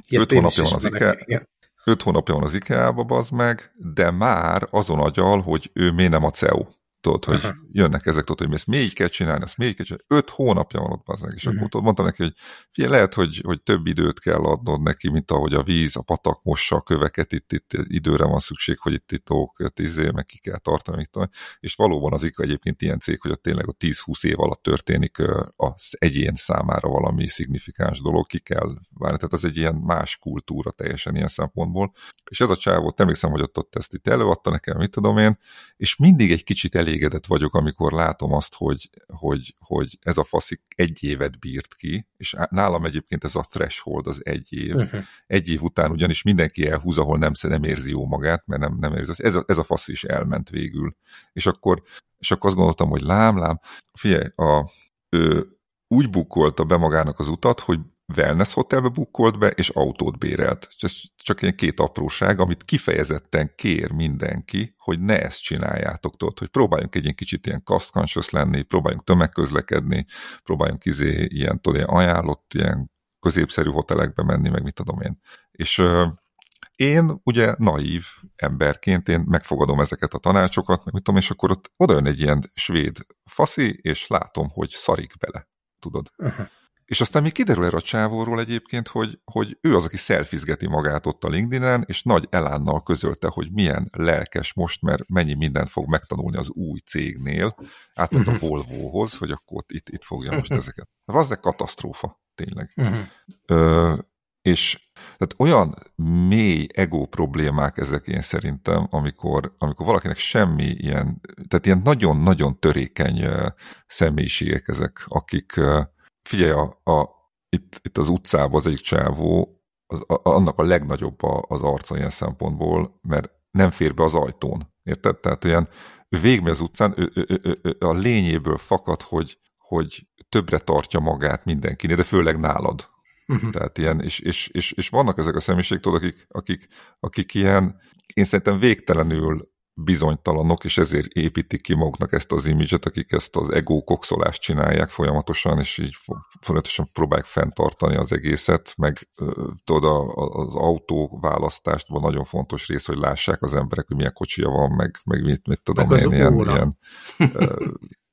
Ilyet öt hónapja van az IKEA, öt hónapja van az IKEA-ba, bazd meg, de már azon agyal, hogy ő miért nem a CEO. Tudod, hogy Aha. jönnek ezek, tudod, hogy ezt még kell csinálni, ezt még kell csinálni. Öt hónapja van ott, bazdmeg, és uh-huh. akkor tudod, mondta neki, hogy figyelj, lehet, hogy, hogy több időt kell adnod neki, mint ahogy a víz, a patak mossa a köveket, itt, itt időre van szükség, hogy itt itt dolgokat izé, meg ki kell tartani, mit tudom. És valóban az IKA egyébként ilyen cég, hogy ott tényleg a 10-20 év alatt történik az egyén számára valami szignifikáns dolog, ki kell várni. Tehát az egy ilyen más kultúra teljesen ilyen szempontból. És ez a csávó, emlékszem, hogy ott, ott ezt itt előadta nekem, mit tudom én, és mindig egy kicsit elég elégedett vagyok, amikor látom azt, hogy, hogy, hogy ez a faszik egy évet bírt ki, és nálam egyébként ez a threshold az egy év. Uh-huh. Egy év után ugyanis mindenki elhúz, ahol nem, nem érzi jó magát, mert nem, nem érzi. Ez a, ez a fasz is elment végül. És akkor, és akkor azt gondoltam, hogy lám, lám, figyelj, a, ő úgy bukkolta be magának az utat, hogy wellness hotelbe bukkolt be, és autót bérelt. Ez csak ilyen két apróság, amit kifejezetten kér mindenki, hogy ne ezt csináljátok, tudod, hogy próbáljunk egy kicsit ilyen cost lenni, próbáljunk tömegközlekedni, próbáljunk izé, ilyen, tudod, ilyen ajánlott, ilyen középszerű hotelekbe menni, meg mit tudom én. És uh, én ugye naív emberként én megfogadom ezeket a tanácsokat, meg mit tudom, és akkor ott oda egy ilyen svéd faszi, és látom, hogy szarik bele, tudod. Uh -huh. És aztán még kiderül erre a csávóról egyébként, hogy, hogy ő az, aki szelfizgeti magát ott a LinkedIn-en, és nagy elánnal közölte, hogy milyen lelkes most, mert mennyi mindent fog megtanulni az új cégnél, átment a mhm. Volvohoz, hogy akkor itt, itt fogja most mhm. ezeket. Az egy katasztrófa, tényleg. -huh. Ö, és tehát olyan mély ego problémák ezek én szerintem, amikor, amikor valakinek semmi ilyen, tehát ilyen nagyon-nagyon törékeny személyiségek ezek, akik, figyelj, a, a, itt, itt az utcában az egyik csávó, az, a, annak a legnagyobb a, az arca ilyen szempontból, mert nem fér be az ajtón. Érted? Tehát olyan végme az utcán, ő, ő, ő, ő, a lényéből fakad, hogy, hogy többre tartja magát mindenkinél, de főleg nálad. Uh-huh. Tehát ilyen, és, és, és, és vannak ezek a személyiségek, akik, akik, akik ilyen, én szerintem végtelenül bizonytalanok, és ezért építik ki maguknak ezt az imidzset, akik ezt az ego kokszolást csinálják folyamatosan, és így folyamatosan próbálják fenntartani az egészet, meg tudod, az autó választást van nagyon fontos rész, hogy lássák az emberek, hogy milyen kocsija van, meg, meg mit, mit tudom meg én, ilyen, ilyen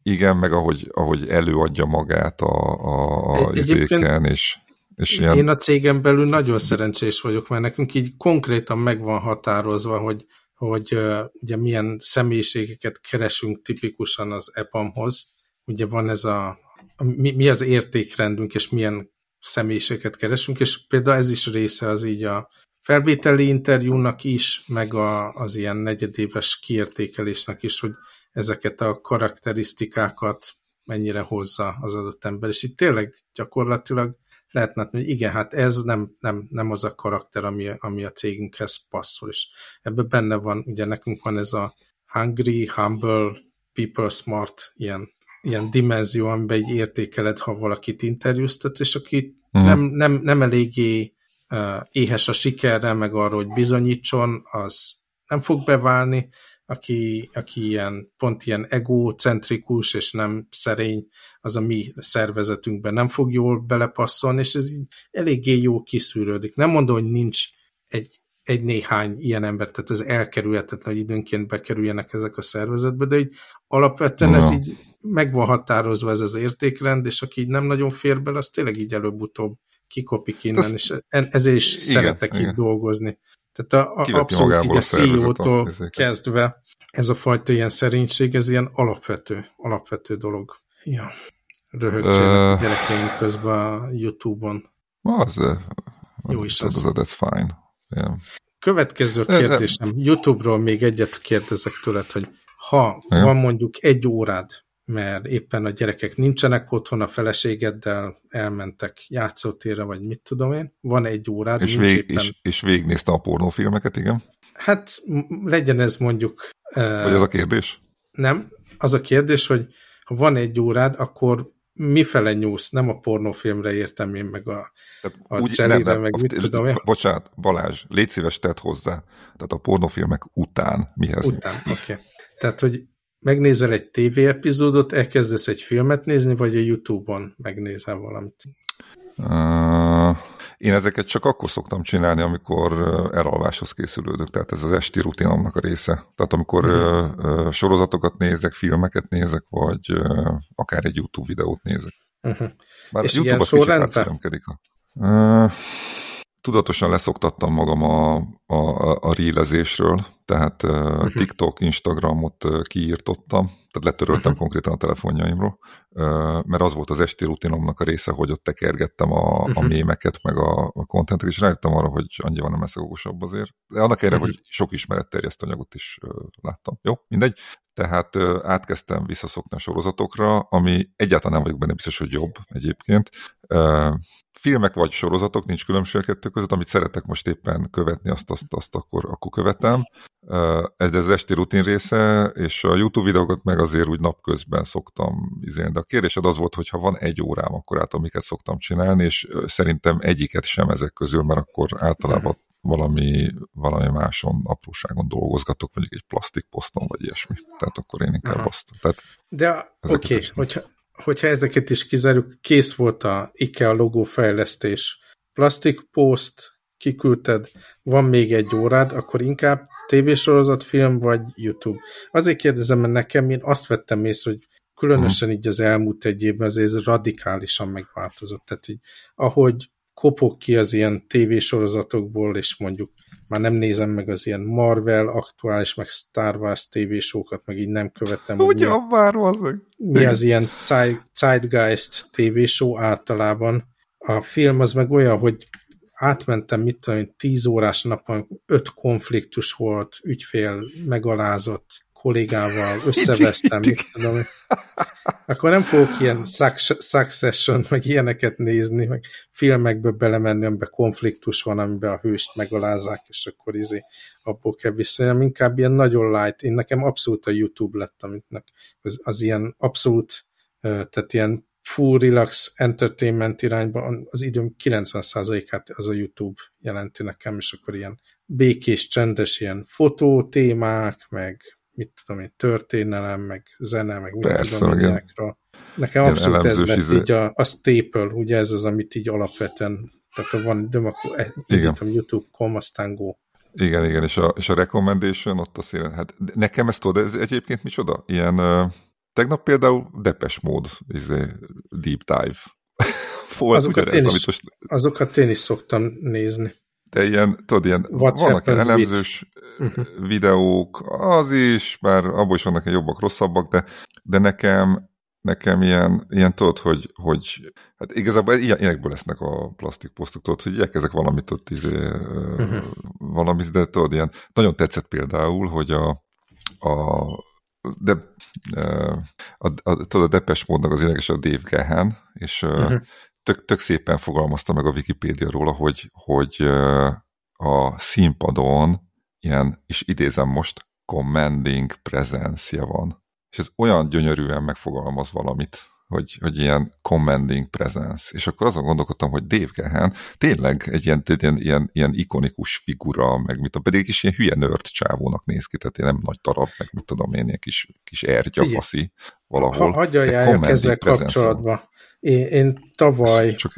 igen, meg ahogy, ahogy előadja magát a, a, a izéken, és és ilyen... Én a cégem belül nagyon szerencsés vagyok, mert nekünk így konkrétan meg van határozva, hogy, hogy ugye milyen személyiségeket keresünk tipikusan az EPAM-hoz. Ugye van ez a, a mi, mi az értékrendünk, és milyen személyiségeket keresünk, és például ez is része az így a felvételi interjúnak is, meg a, az ilyen negyedéves kiértékelésnek is, hogy ezeket a karakterisztikákat mennyire hozza az adott ember. És itt tényleg gyakorlatilag lehetne, hogy igen, hát ez nem, nem, nem az a karakter, ami, ami a cégünkhez passzol, és ebben benne van, ugye nekünk van ez a hungry, humble, people smart ilyen, ilyen dimenzió, amiben egy értékeled, ha valakit interjúztat, és aki uh-huh. nem, nem, nem eléggé éhes a sikerre, meg arra, hogy bizonyítson, az nem fog beválni, aki, aki ilyen, pont ilyen egocentrikus és nem szerény, az a mi szervezetünkben nem fog jól belepasszolni, és ez így eléggé jó kiszűrődik. Nem mondom, hogy nincs egy, egy néhány ilyen ember, tehát ez elkerülhetetlen, hogy időnként bekerüljenek ezek a szervezetbe, de így alapvetően ez így meg van határozva ez az értékrend, és aki így nem nagyon fér bele, az tényleg így előbb-utóbb kikopik innen, Azt, és ezért is igen, szeretek igen. itt dolgozni. Tehát a, a abszolút így a CEO-tól kezdve ez a fajta ilyen szerénység, ez ilyen alapvető, alapvető dolog. Ja, röhögtsének uh, gyerekeink közben a Youtube-on. Az, Jó is az. az. That's fine. Yeah. Következő kérdésem. Youtube-ról még egyet kérdezek tőled, hogy ha yeah. van mondjuk egy órád, mert éppen a gyerekek nincsenek otthon, a feleségeddel elmentek játszótérre, vagy mit tudom én, van egy órád. És, vég, éppen... és, és végignézte a pornófilmeket, igen? Hát legyen ez mondjuk... Vagy az a kérdés? Nem, az a kérdés, hogy ha van egy órád, akkor mifele nyúlsz? Nem a pornófilmre értem én, meg a, a úgy, nem, nem, meg mit tudom én. Bocsánat, Balázs, légy szíves, tedd hozzá. Tehát a pornófilmek után mihez Után, oké. Okay. Tehát, hogy megnézel egy TV epizódot, elkezdesz egy filmet nézni, vagy a Youtube-on megnézel valamit? Uh, én ezeket csak akkor szoktam csinálni, amikor elalváshoz készülődök, tehát ez az esti rutinomnak a része. Tehát amikor uh-huh. uh, sorozatokat nézek, filmeket nézek, vagy uh, akár egy YouTube videót nézek. Uh-huh. Bár És YouTube ilyen sorrendben? Tudatosan leszoktattam magam a, a, a reelezésről, tehát uh, TikTok, Instagramot kiírtottam, tehát letöröltem uh-huh. konkrétan a telefonjaimról, mert az volt az esti rutinomnak a része, hogy ott tekergettem a, uh-huh. a mémeket, meg a, a kontentet, és rájöttem arra, hogy annyival nem leszek okosabb azért. De annak erre, uh-huh. hogy sok ismeretterjesztő anyagot is láttam. Jó, mindegy. Tehát átkezdtem visszaszokni a sorozatokra, ami egyáltalán nem vagyok benne biztos, hogy jobb egyébként. Filmek vagy sorozatok, nincs különbség a kettő között, amit szeretek most éppen követni, azt, azt, azt akkor, akkor követem. Ez az esti rutin része, és a YouTube videókat meg azért úgy napközben szoktam izélni. De a kérdésed az volt, hogy ha van egy órám, akkor át amiket szoktam csinálni, és szerintem egyiket sem ezek közül, mert akkor általában valami, valami máson, apróságon dolgozgatok, mondjuk egy plastik poszton, vagy ilyesmi. Tehát akkor én inkább Aha. azt. Tehát De oké, okay, hogyha, hogyha ezeket is kizárjuk, kész volt a IKEA logó fejlesztés. Plastik post, kiküldted, van még egy órád, akkor inkább tévésorozat, film vagy YouTube. Azért kérdezem, mert nekem én azt vettem észre, hogy különösen így az elmúlt egy évben azért radikálisan megváltozott. Tehát így, ahogy kopok ki az ilyen tévésorozatokból, és mondjuk már nem nézem meg az ilyen Marvel, aktuális, meg Star Wars tévésókat, meg így nem követem. Ugyan már az. Mi az ilyen Zeitgeist tévésó általában. A film az meg olyan, hogy átmentem, mit tudom, 10 órás napon, öt konfliktus volt, ügyfél megalázott, kollégával összevesztem, mit tudom, akkor nem fogok ilyen succession, meg ilyeneket nézni, meg filmekbe belemenni, amiben konfliktus van, amiben a hőst megalázzák, és akkor izé abból kell visszajönni, inkább ilyen nagyon light. Én nekem abszolút a YouTube lett, aminek az, az ilyen abszolút, tehát ilyen full relax entertainment irányban az időm 90%-át az a YouTube jelenti nekem, és akkor ilyen békés, csendes ilyen fotó témák, meg mit tudom én, történelem, meg zene, meg mit Persze, tudom én Nekem Ilyen abszolút ez lett izé... így a, a staple, ugye ez az, amit így alapvetően, tehát ha van időm, akkor e- indítom YouTube.com, aztán go. Igen, igen, és a, és a recommendation ott a szélen, hát nekem ezt tudod, ez egyébként micsoda? Ilyen, uh, tegnap például Depes mód, izé, deep dive. Volt azokat, én is, most... azokat én is szoktam nézni de ilyen, tudod, ilyen, What vannak ilyen elemzős uh-huh. videók, az is, bár abból is vannak jobbak, rosszabbak, de, de nekem, nekem ilyen, ilyen tudod, hogy, hogy hát igazából ilyen, ilyenekből lesznek a plastikposztok, tudod, hogy igyekezek valamit ott izé, uh-huh. valamit, de tudod, ilyen, nagyon tetszett például, hogy a, a de a, a, tudod, a Depes módnak az énekes a Dave Gahan, és uh-huh tök, tök szépen fogalmazta meg a Wikipédia róla, hogy, hogy a színpadon ilyen, és idézem most, commanding presence van. És ez olyan gyönyörűen megfogalmaz valamit, hogy, hogy ilyen commanding presence. És akkor azon gondolkodtam, hogy Dave Gahan tényleg egy ilyen, ilyen, ilyen, ilyen ikonikus figura, meg mit a pedig is ilyen hülye nerd csávónak néz ki, tehát nem nagy darab, meg mit tudom én, ilyen kis, kis ergya faszi valahol. Ha, hagyja ezzel kapcsolatban. Én, én tavaly, Csak...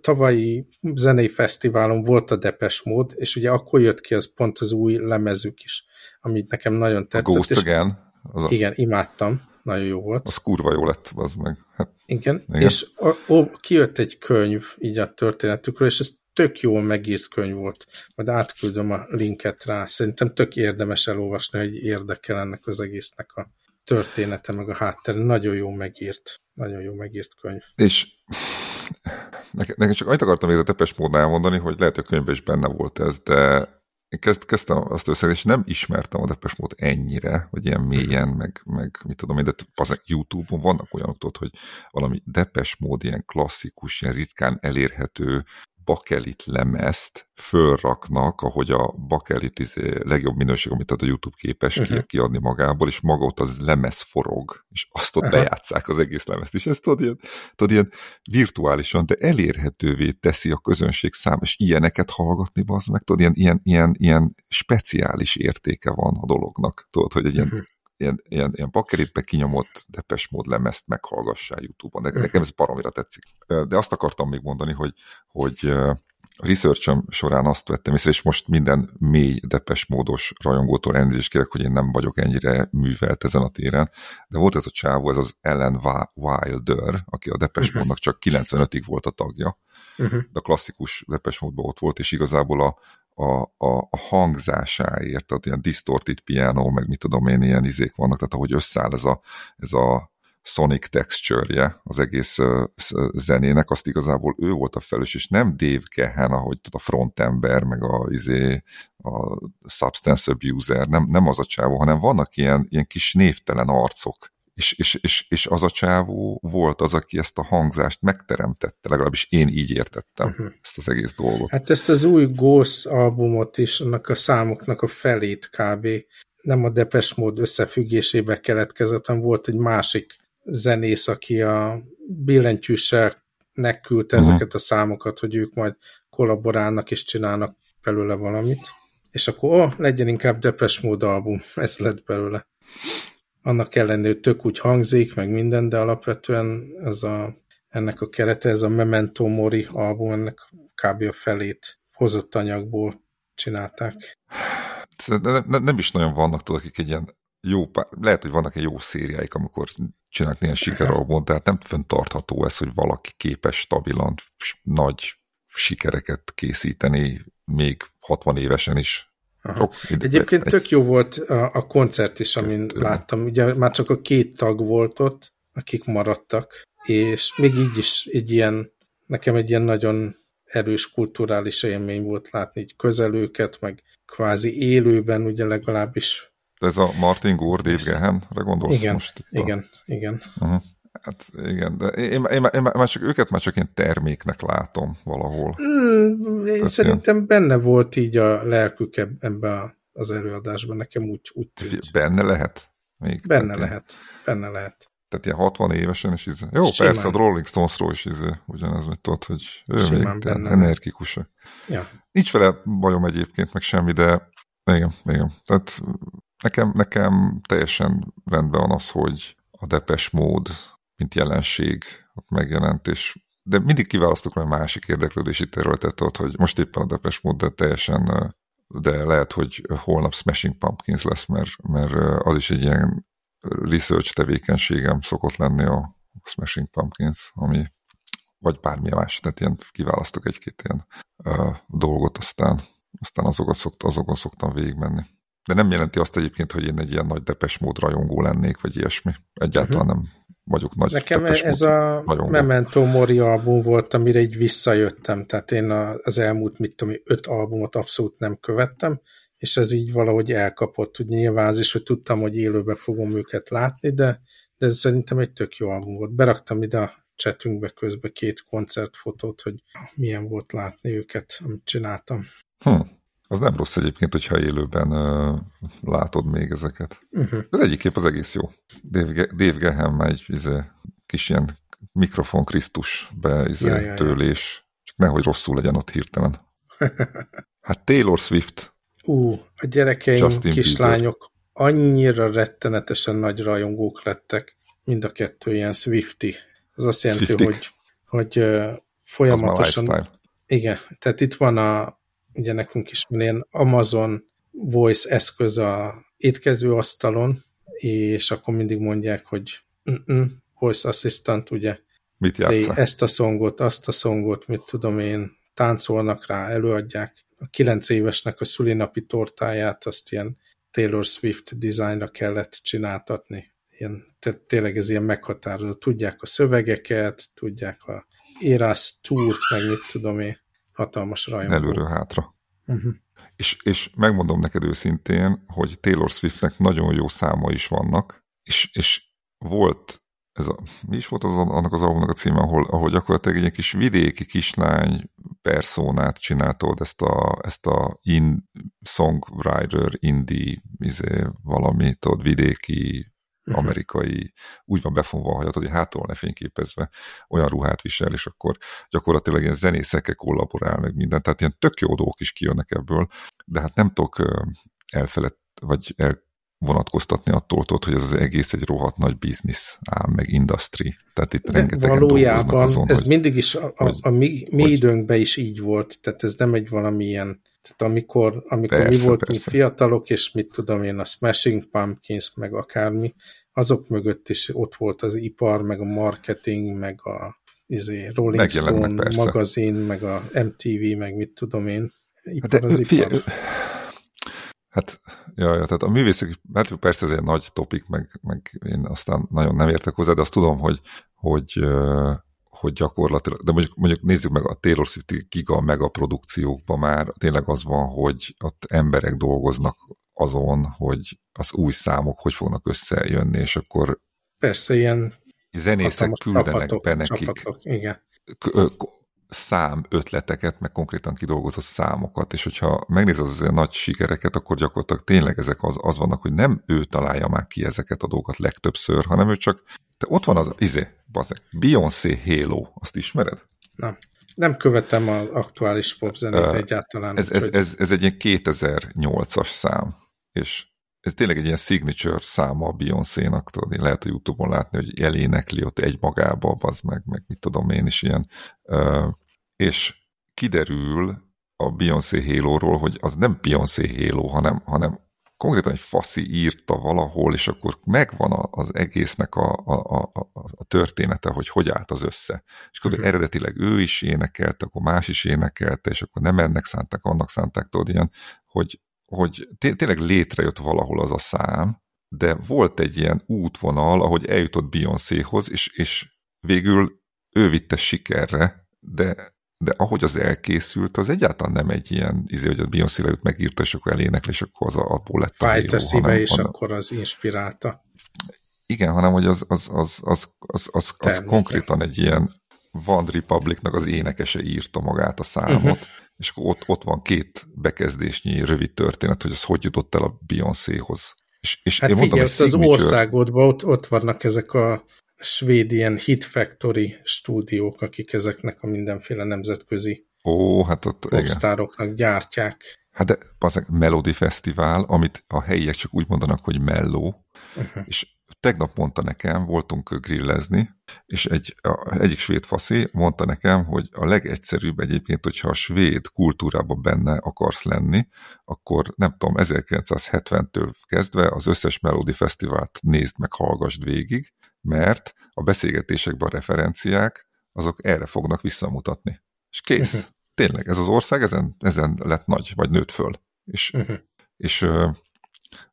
tavalyi zenei fesztiválon volt a Depes mód, és ugye akkor jött ki az pont az új lemezük is, amit nekem nagyon tetszett. A Ghost és Again. Az a... Igen, imádtam, nagyon jó volt. Az kurva jó lett, az meg. Hát, igen, igen, és a, ó, kijött egy könyv így a történetükről, és ez tök jól megírt könyv volt. Majd átküldöm a linket rá. Szerintem tök érdemes elolvasni, hogy érdekel ennek az egésznek a története, meg a háttere. Nagyon jó megírt. Nagyon jó megírt könyv. És nekem csak annyit akartam még a tepes módon elmondani, hogy lehet, hogy a könyvben is benne volt ez, de én kezd, kezdtem azt összegezni, és nem ismertem a Depes mód ennyire, vagy ilyen mélyen, meg, meg mit tudom én, de az YouTube-on vannak olyanok, tudod, hogy valami Depes mód, ilyen klasszikus, ilyen ritkán elérhető bakelit lemezt fölraknak, ahogy a bakelit izé legjobb minőség, amit a YouTube képes uh-huh. kiadni magából, és maga ott az lemez forog, és azt ott uh-huh. bejátszák az egész lemezt, és ezt tudod ilyen, tudod, ilyen virtuálisan, de elérhetővé teszi a közönség szám, és ilyeneket hallgatni, az meg, tudod, ilyen, ilyen, ilyen, ilyen speciális értéke van a dolognak, tudod, hogy egy ilyen uh-huh ilyen, ilyen, ilyen bakeritbe kinyomott depes mód lemezt meghallgassál YouTube-on. Nekem, nekem ez baromira tetszik. De azt akartam még mondani, hogy, hogy a researchom során azt vettem észre, és most minden mély depes módos rajongótól elnézést kérek, hogy én nem vagyok ennyire művelt ezen a téren, de volt ez a csávó, ez az Ellen Wilder, aki a depes uh-huh. módnak csak 95-ig volt a tagja, uh-huh. de a klasszikus depes módban ott volt, és igazából a, a, a, a hangzásáért, tehát ilyen distorted piano, meg mit tudom én, ilyen izék vannak, tehát ahogy összeáll ez a, ez a sonic texture-je az egész zenének, azt igazából ő volt a felős, és nem Dave Gehen, ahogy a frontember, meg a, izé, a substance abuser, nem, nem az a csávó, hanem vannak ilyen, ilyen kis névtelen arcok, és, és, és, és az a csávó volt az, aki ezt a hangzást megteremtette, legalábbis én így értettem uh-huh. ezt az egész dolgot. Hát ezt az új Ghost albumot is, annak a számoknak a felét kb. nem a Depes mód összefüggésébe keletkezett, hanem volt egy másik zenész, aki a billentyűssel megküldte uh-huh. ezeket a számokat, hogy ők majd kollaborálnak és csinálnak belőle valamit. És akkor, oh, legyen inkább Depes mód album, ez lett belőle annak ellenére, tök úgy hangzik, meg minden, de alapvetően ez a, ennek a kerete, ez a Memento Mori album, ennek kb. a felét hozott anyagból csinálták. Nem, nem, nem is nagyon vannak, tudod, akik egy ilyen jó, lehet, hogy vannak egy jó szériáik, amikor csinálnak ilyen sikeralbumot, tehát nem fenntartható ez, hogy valaki képes stabilan nagy sikereket készíteni még 60 évesen is. Sok, Egyébként egy... tök jó volt a, a koncert is, amin láttam. Ugye már csak a két tag volt ott, akik maradtak, és még így is egy ilyen, nekem egy ilyen nagyon erős kulturális élmény volt látni így közelőket, meg kvázi élőben, ugye legalábbis. De ez a Martin Gore, Dave Gehenre gondolsz igen, most? Igen, a... igen. Uh -huh. Hát igen, de én, én, én, én már csak őket már csak én terméknek látom valahol. Mm, én Tehát szerintem ilyen... benne volt így a lelkük ebbe az előadásban, nekem úgy, úgy tűnt. Benne lehet? Még benne lehet, benne lehet. Tehát ilyen 60 évesen is izé. Jó, Simán. persze, a Rolling Stonesról is izé, ugyanez, hogy tudod, hogy ő Simán még energikus. Ja. Nincs vele bajom egyébként, meg semmi, de igen, igen. Tehát nekem, nekem teljesen rendben van az, hogy a depes mód, mint jelenség megjelent, és de mindig kiválasztok mert másik érdeklődési területet ott, hogy most éppen a depes mód, de teljesen de lehet, hogy holnap Smashing Pumpkins lesz, mert, mert az is egy ilyen research tevékenységem szokott lenni a Smashing Pumpkins, ami vagy bármilyen más, tehát ilyen kiválasztok egy-két ilyen uh, dolgot, aztán, aztán azokat szokta, azokon szoktam végigmenni. De nem jelenti azt egyébként, hogy én egy ilyen nagy depes mód rajongó lennék, vagy ilyesmi. Egyáltalán uh mhm. -huh. nem vagyok nagy Nekem ez a rajongó. Memento Mori album volt, amire így visszajöttem, tehát én az elmúlt, mit tudom, öt albumot abszolút nem követtem, és ez így valahogy elkapott, hogy nyilván az is, hogy tudtam, hogy élőben fogom őket látni, de, de ez szerintem egy tök jó album volt. Beraktam ide a chatünkbe közbe két koncertfotót, hogy milyen volt látni őket, amit csináltam. Hm. Az nem rossz egyébként, hogyha élőben uh, látod még ezeket. Uh -huh. Az egyik kép az egész jó. Dave, Dave Gehem egy izé, kis ilyen mikrofon Krisztus be izé, ja, ja, tőlés. Csak nehogy rosszul legyen ott hirtelen. Hát Taylor Swift. Ú, a gyerekeim, Justin kislányok Bieber. annyira rettenetesen nagy rajongók lettek, mind a kettő ilyen Swifty. Az azt jelenti, Swiftik. hogy, hogy uh, folyamatosan... Igen, tehát itt van a ugye nekünk is van ilyen Amazon Voice eszköz a étkező asztalon, és akkor mindig mondják, hogy Voice Assistant, ugye, mit játszál? ezt a szongot, azt a szongot, mit tudom én, táncolnak rá, előadják. A kilenc évesnek a szülinapi tortáját, azt ilyen Taylor Swift dizájnra kellett csináltatni. Ilyen, tényleg ez ilyen meghatározó. Tudják a szövegeket, tudják a Eras Tour-t, meg mit tudom én hatalmas rajongó. Előről hátra. Uh -huh. és, és megmondom neked őszintén, hogy Taylor Swiftnek nagyon jó száma is vannak, és, és volt ez a, mi is volt az, annak az albumnak a címe, ahol, ahol gyakorlatilag egy kis vidéki kislány perszónát csináltad, ezt a, ezt a in, songwriter, indie, izé, valami, tudod, vidéki Mhm. Amerikai, úgy van befonva a hajat, hogy hátul lefényképezve olyan ruhát visel, és akkor gyakorlatilag ilyen zenészekkel kollaborál meg minden, tehát ilyen tök jó dolgok is kijönnek ebből, de hát nem tudok elfelett, vagy el vonatkoztatni attól, tudod, hogy ez az egész egy rohadt nagy biznisz, ám meg industry. Tehát itt De valójában azon, ez hogy, mindig is a, a, a mi, mi hogy, időnkben is így volt, tehát ez nem egy valamilyen tehát amikor, amikor persze, mi voltunk persze. fiatalok, és mit tudom én, a Smashing Pumpkins, meg akármi, azok mögött is ott volt az ipar, meg a marketing, meg a izé, Rolling Stone persze. magazin, meg a MTV, meg mit tudom én. Ipar hát de, az ipar. Fia, hát, ja, ja, tehát a művészek, mert persze ez egy nagy topik, meg, meg én aztán nagyon nem értek hozzá, de azt tudom, hogy, hogy hogy gyakorlatilag, de mondjuk, mondjuk nézzük meg a Taylor Swift giga mega produkciókban már tényleg az van, hogy ott emberek dolgoznak azon, hogy az új számok hogy fognak összejönni, és akkor persze ilyen zenészek küldenek csapatok, be nekik csapatok, igen. szám ötleteket, meg konkrétan kidolgozott számokat, és hogyha megnézed az nagy sikereket, akkor gyakorlatilag tényleg ezek az, az vannak, hogy nem ő találja már ki ezeket a dolgokat legtöbbször, hanem ő csak de ott van az, izé, bazeg, Beyoncé Halo, azt ismered? Nem. Nem követem az aktuális popzenét uh, egyáltalán. Ez, ez, ez, ez egy ilyen 2008-as szám, és ez tényleg egy ilyen signature száma a Beyoncé-nak, tudod, lehet a Youtube-on látni, hogy elénekli ott egy magába, az meg, meg mit tudom én is ilyen. Uh, és kiderül a Beyoncé Halo-ról, hogy az nem Beyoncé Halo, hanem, hanem konkrétan egy faszi írta valahol, és akkor megvan az egésznek a, a, a, a története, hogy hogy állt az össze. És akkor uh-huh. eredetileg ő is énekelte, akkor más is énekelte, és akkor nem ennek szánták, annak szánták, tudod, ilyen, hogy, hogy tényleg létrejött valahol az a szám, de volt egy ilyen útvonal, ahogy eljutott Beyoncéhoz, és, és végül ő vitte sikerre, de de ahogy az elkészült, az egyáltalán nem egy ilyen, izé, hogy a Beyoncé leült megírta, és akkor elénekli, és akkor az abból lett a Fájt a szíve, és hanem, akkor az inspirálta. Igen, hanem hogy az, az, az, az, az, az, az konkrétan egy ilyen Van Republicnak az énekese írta magát a számot, uh-huh. és akkor ott, ott van két bekezdésnyi rövid történet, hogy az hogy jutott el a Beyoncéhoz. És, és hát én figyelj, mondom, signature... az országodban ott, ott vannak ezek a svéd ilyen Hit Factory stúdiók, akik ezeknek a mindenféle nemzetközi Ó, hát ott, popstároknak gyártják. Hát de az Melody Fesztivál, amit a helyiek csak úgy mondanak, hogy melló, uh-huh. és tegnap mondta nekem, voltunk grillezni, és egy, a, egyik svéd faszi mondta nekem, hogy a legegyszerűbb egyébként, hogyha a svéd kultúrában benne akarsz lenni, akkor nem tudom, 1970-től kezdve az összes Melody Fesztivált nézd meg, hallgassd végig, mert a beszélgetésekben a referenciák, azok erre fognak visszamutatni. És kész. Uh -huh. Tényleg, ez az ország ezen, ezen lett nagy, vagy nőtt föl. És, uh -huh. és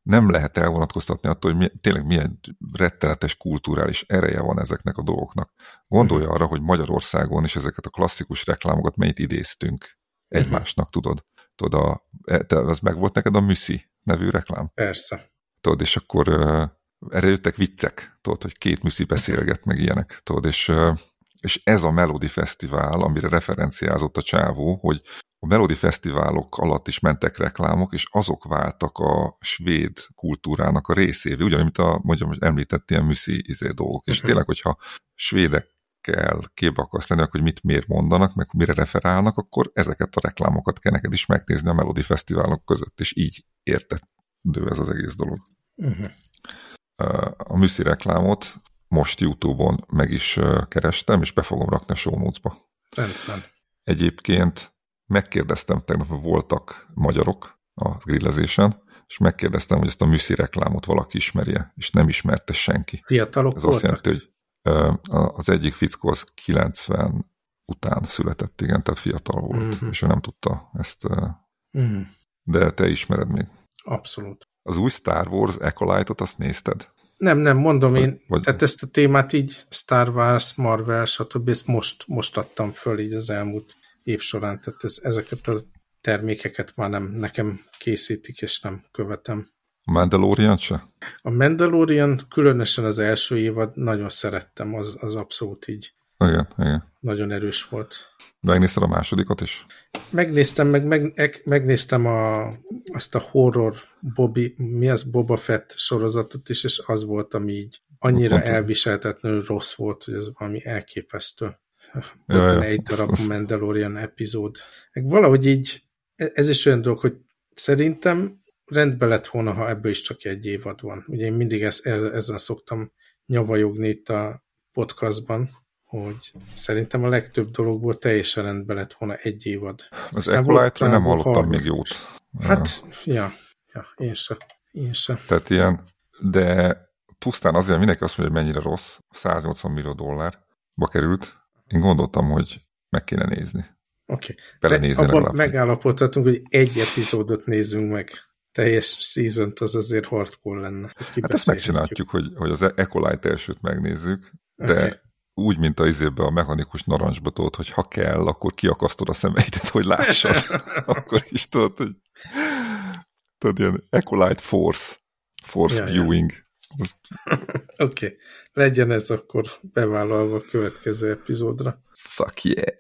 nem lehet elvonatkoztatni attól, hogy mi, tényleg milyen rettenetes kulturális ereje van ezeknek a dolgoknak. Gondolja uh -huh. arra, hogy Magyarországon is ezeket a klasszikus reklámokat mennyit idéztünk egymásnak, uh -huh. tudod. Tudod, a, e, te, az meg volt neked a Müszi nevű reklám? Persze. Tudod, és akkor erre jöttek viccek, tudod, hogy két műszi beszélget, meg ilyenek, tudod, és, és ez a Melody Fesztivál, amire referenciázott a csávó, hogy a Melody Fesztiválok alatt is mentek reklámok, és azok váltak a svéd kultúrának a részévé, ugyanúgy, mint a, mondjam, említett ilyen műszi izé dolgok. És uh-huh. tényleg, hogyha svédekkel képbe akarsz lenni, hogy mit miért mondanak, meg mire referálnak, akkor ezeket a reklámokat kell neked is megnézni a Melody Fesztiválok között, és így értető ez az egész dolog. Uh-huh a műszi reklámot most Youtube-on meg is kerestem, és be fogom rakni a show notes-ba. Rendben. Egyébként megkérdeztem, tegnap voltak magyarok a grillezésen, és megkérdeztem, hogy ezt a műszi reklámot valaki ismerje, és nem ismerte senki. Fiatalok Ez voltak? azt jelenti, hogy az egyik fickó az 90 után született, igen, tehát fiatal volt, mhm. -huh. és ő nem tudta ezt. -huh. De te ismered még. Abszolút. Az új Star Wars Acolyte-ot azt nézted? Nem, nem, mondom én, vagy... tehát ezt a témát így Star Wars, Marvel, stb. ezt most, most adtam föl így az elmúlt év során, tehát ez, ezeket a termékeket már nem nekem készítik, és nem követem. A Mandalorian se? A Mandalorian, különösen az első évad, nagyon szerettem, az, az abszolút így. Igen, igen. Nagyon erős volt. Megnézted a másodikat is? Megnéztem, meg, meg megnéztem a, azt a horror Bobby, mi az Boba Fett sorozatot is, és az volt, ami így annyira Pont. elviseltetlenül rossz volt, hogy ez valami elképesztő. Ja, ja, egy darab az, Mandalorian epizód. Valahogy így, e, ez is olyan dolog, hogy szerintem rendben lett volna, ha ebből is csak egy évad van. Ugye én mindig ezt, ezzel szoktam nyavajogni itt a podcastban, hogy szerintem a legtöbb dologból teljesen rendben lett volna egy évad. Az acolyte nem hallottam hallgat. még jót. Hát, ja, ja, én se. Én se. Tehát ilyen, de pusztán azért mindenki azt mondja, hogy mennyire rossz, 180 millió dollárba került. Én gondoltam, hogy meg kéne nézni. Oké. Okay. Abban megállapodhatunk, hogy egy epizódot nézzünk meg. Teljes season az azért hardcore lenne. Hát ezt megcsináljuk, hogy, hogy az Ecolite elsőt megnézzük, de okay úgy, mint a izébe a mechanikus narancsba tudod, hogy ha kell, akkor kiakasztod a szemeidet, hogy lássad. akkor is tudod, hogy tudod, ilyen Ecolite Force, Force ja, Viewing. Oké, okay. legyen ez akkor bevállalva a következő epizódra. Fuck yeah!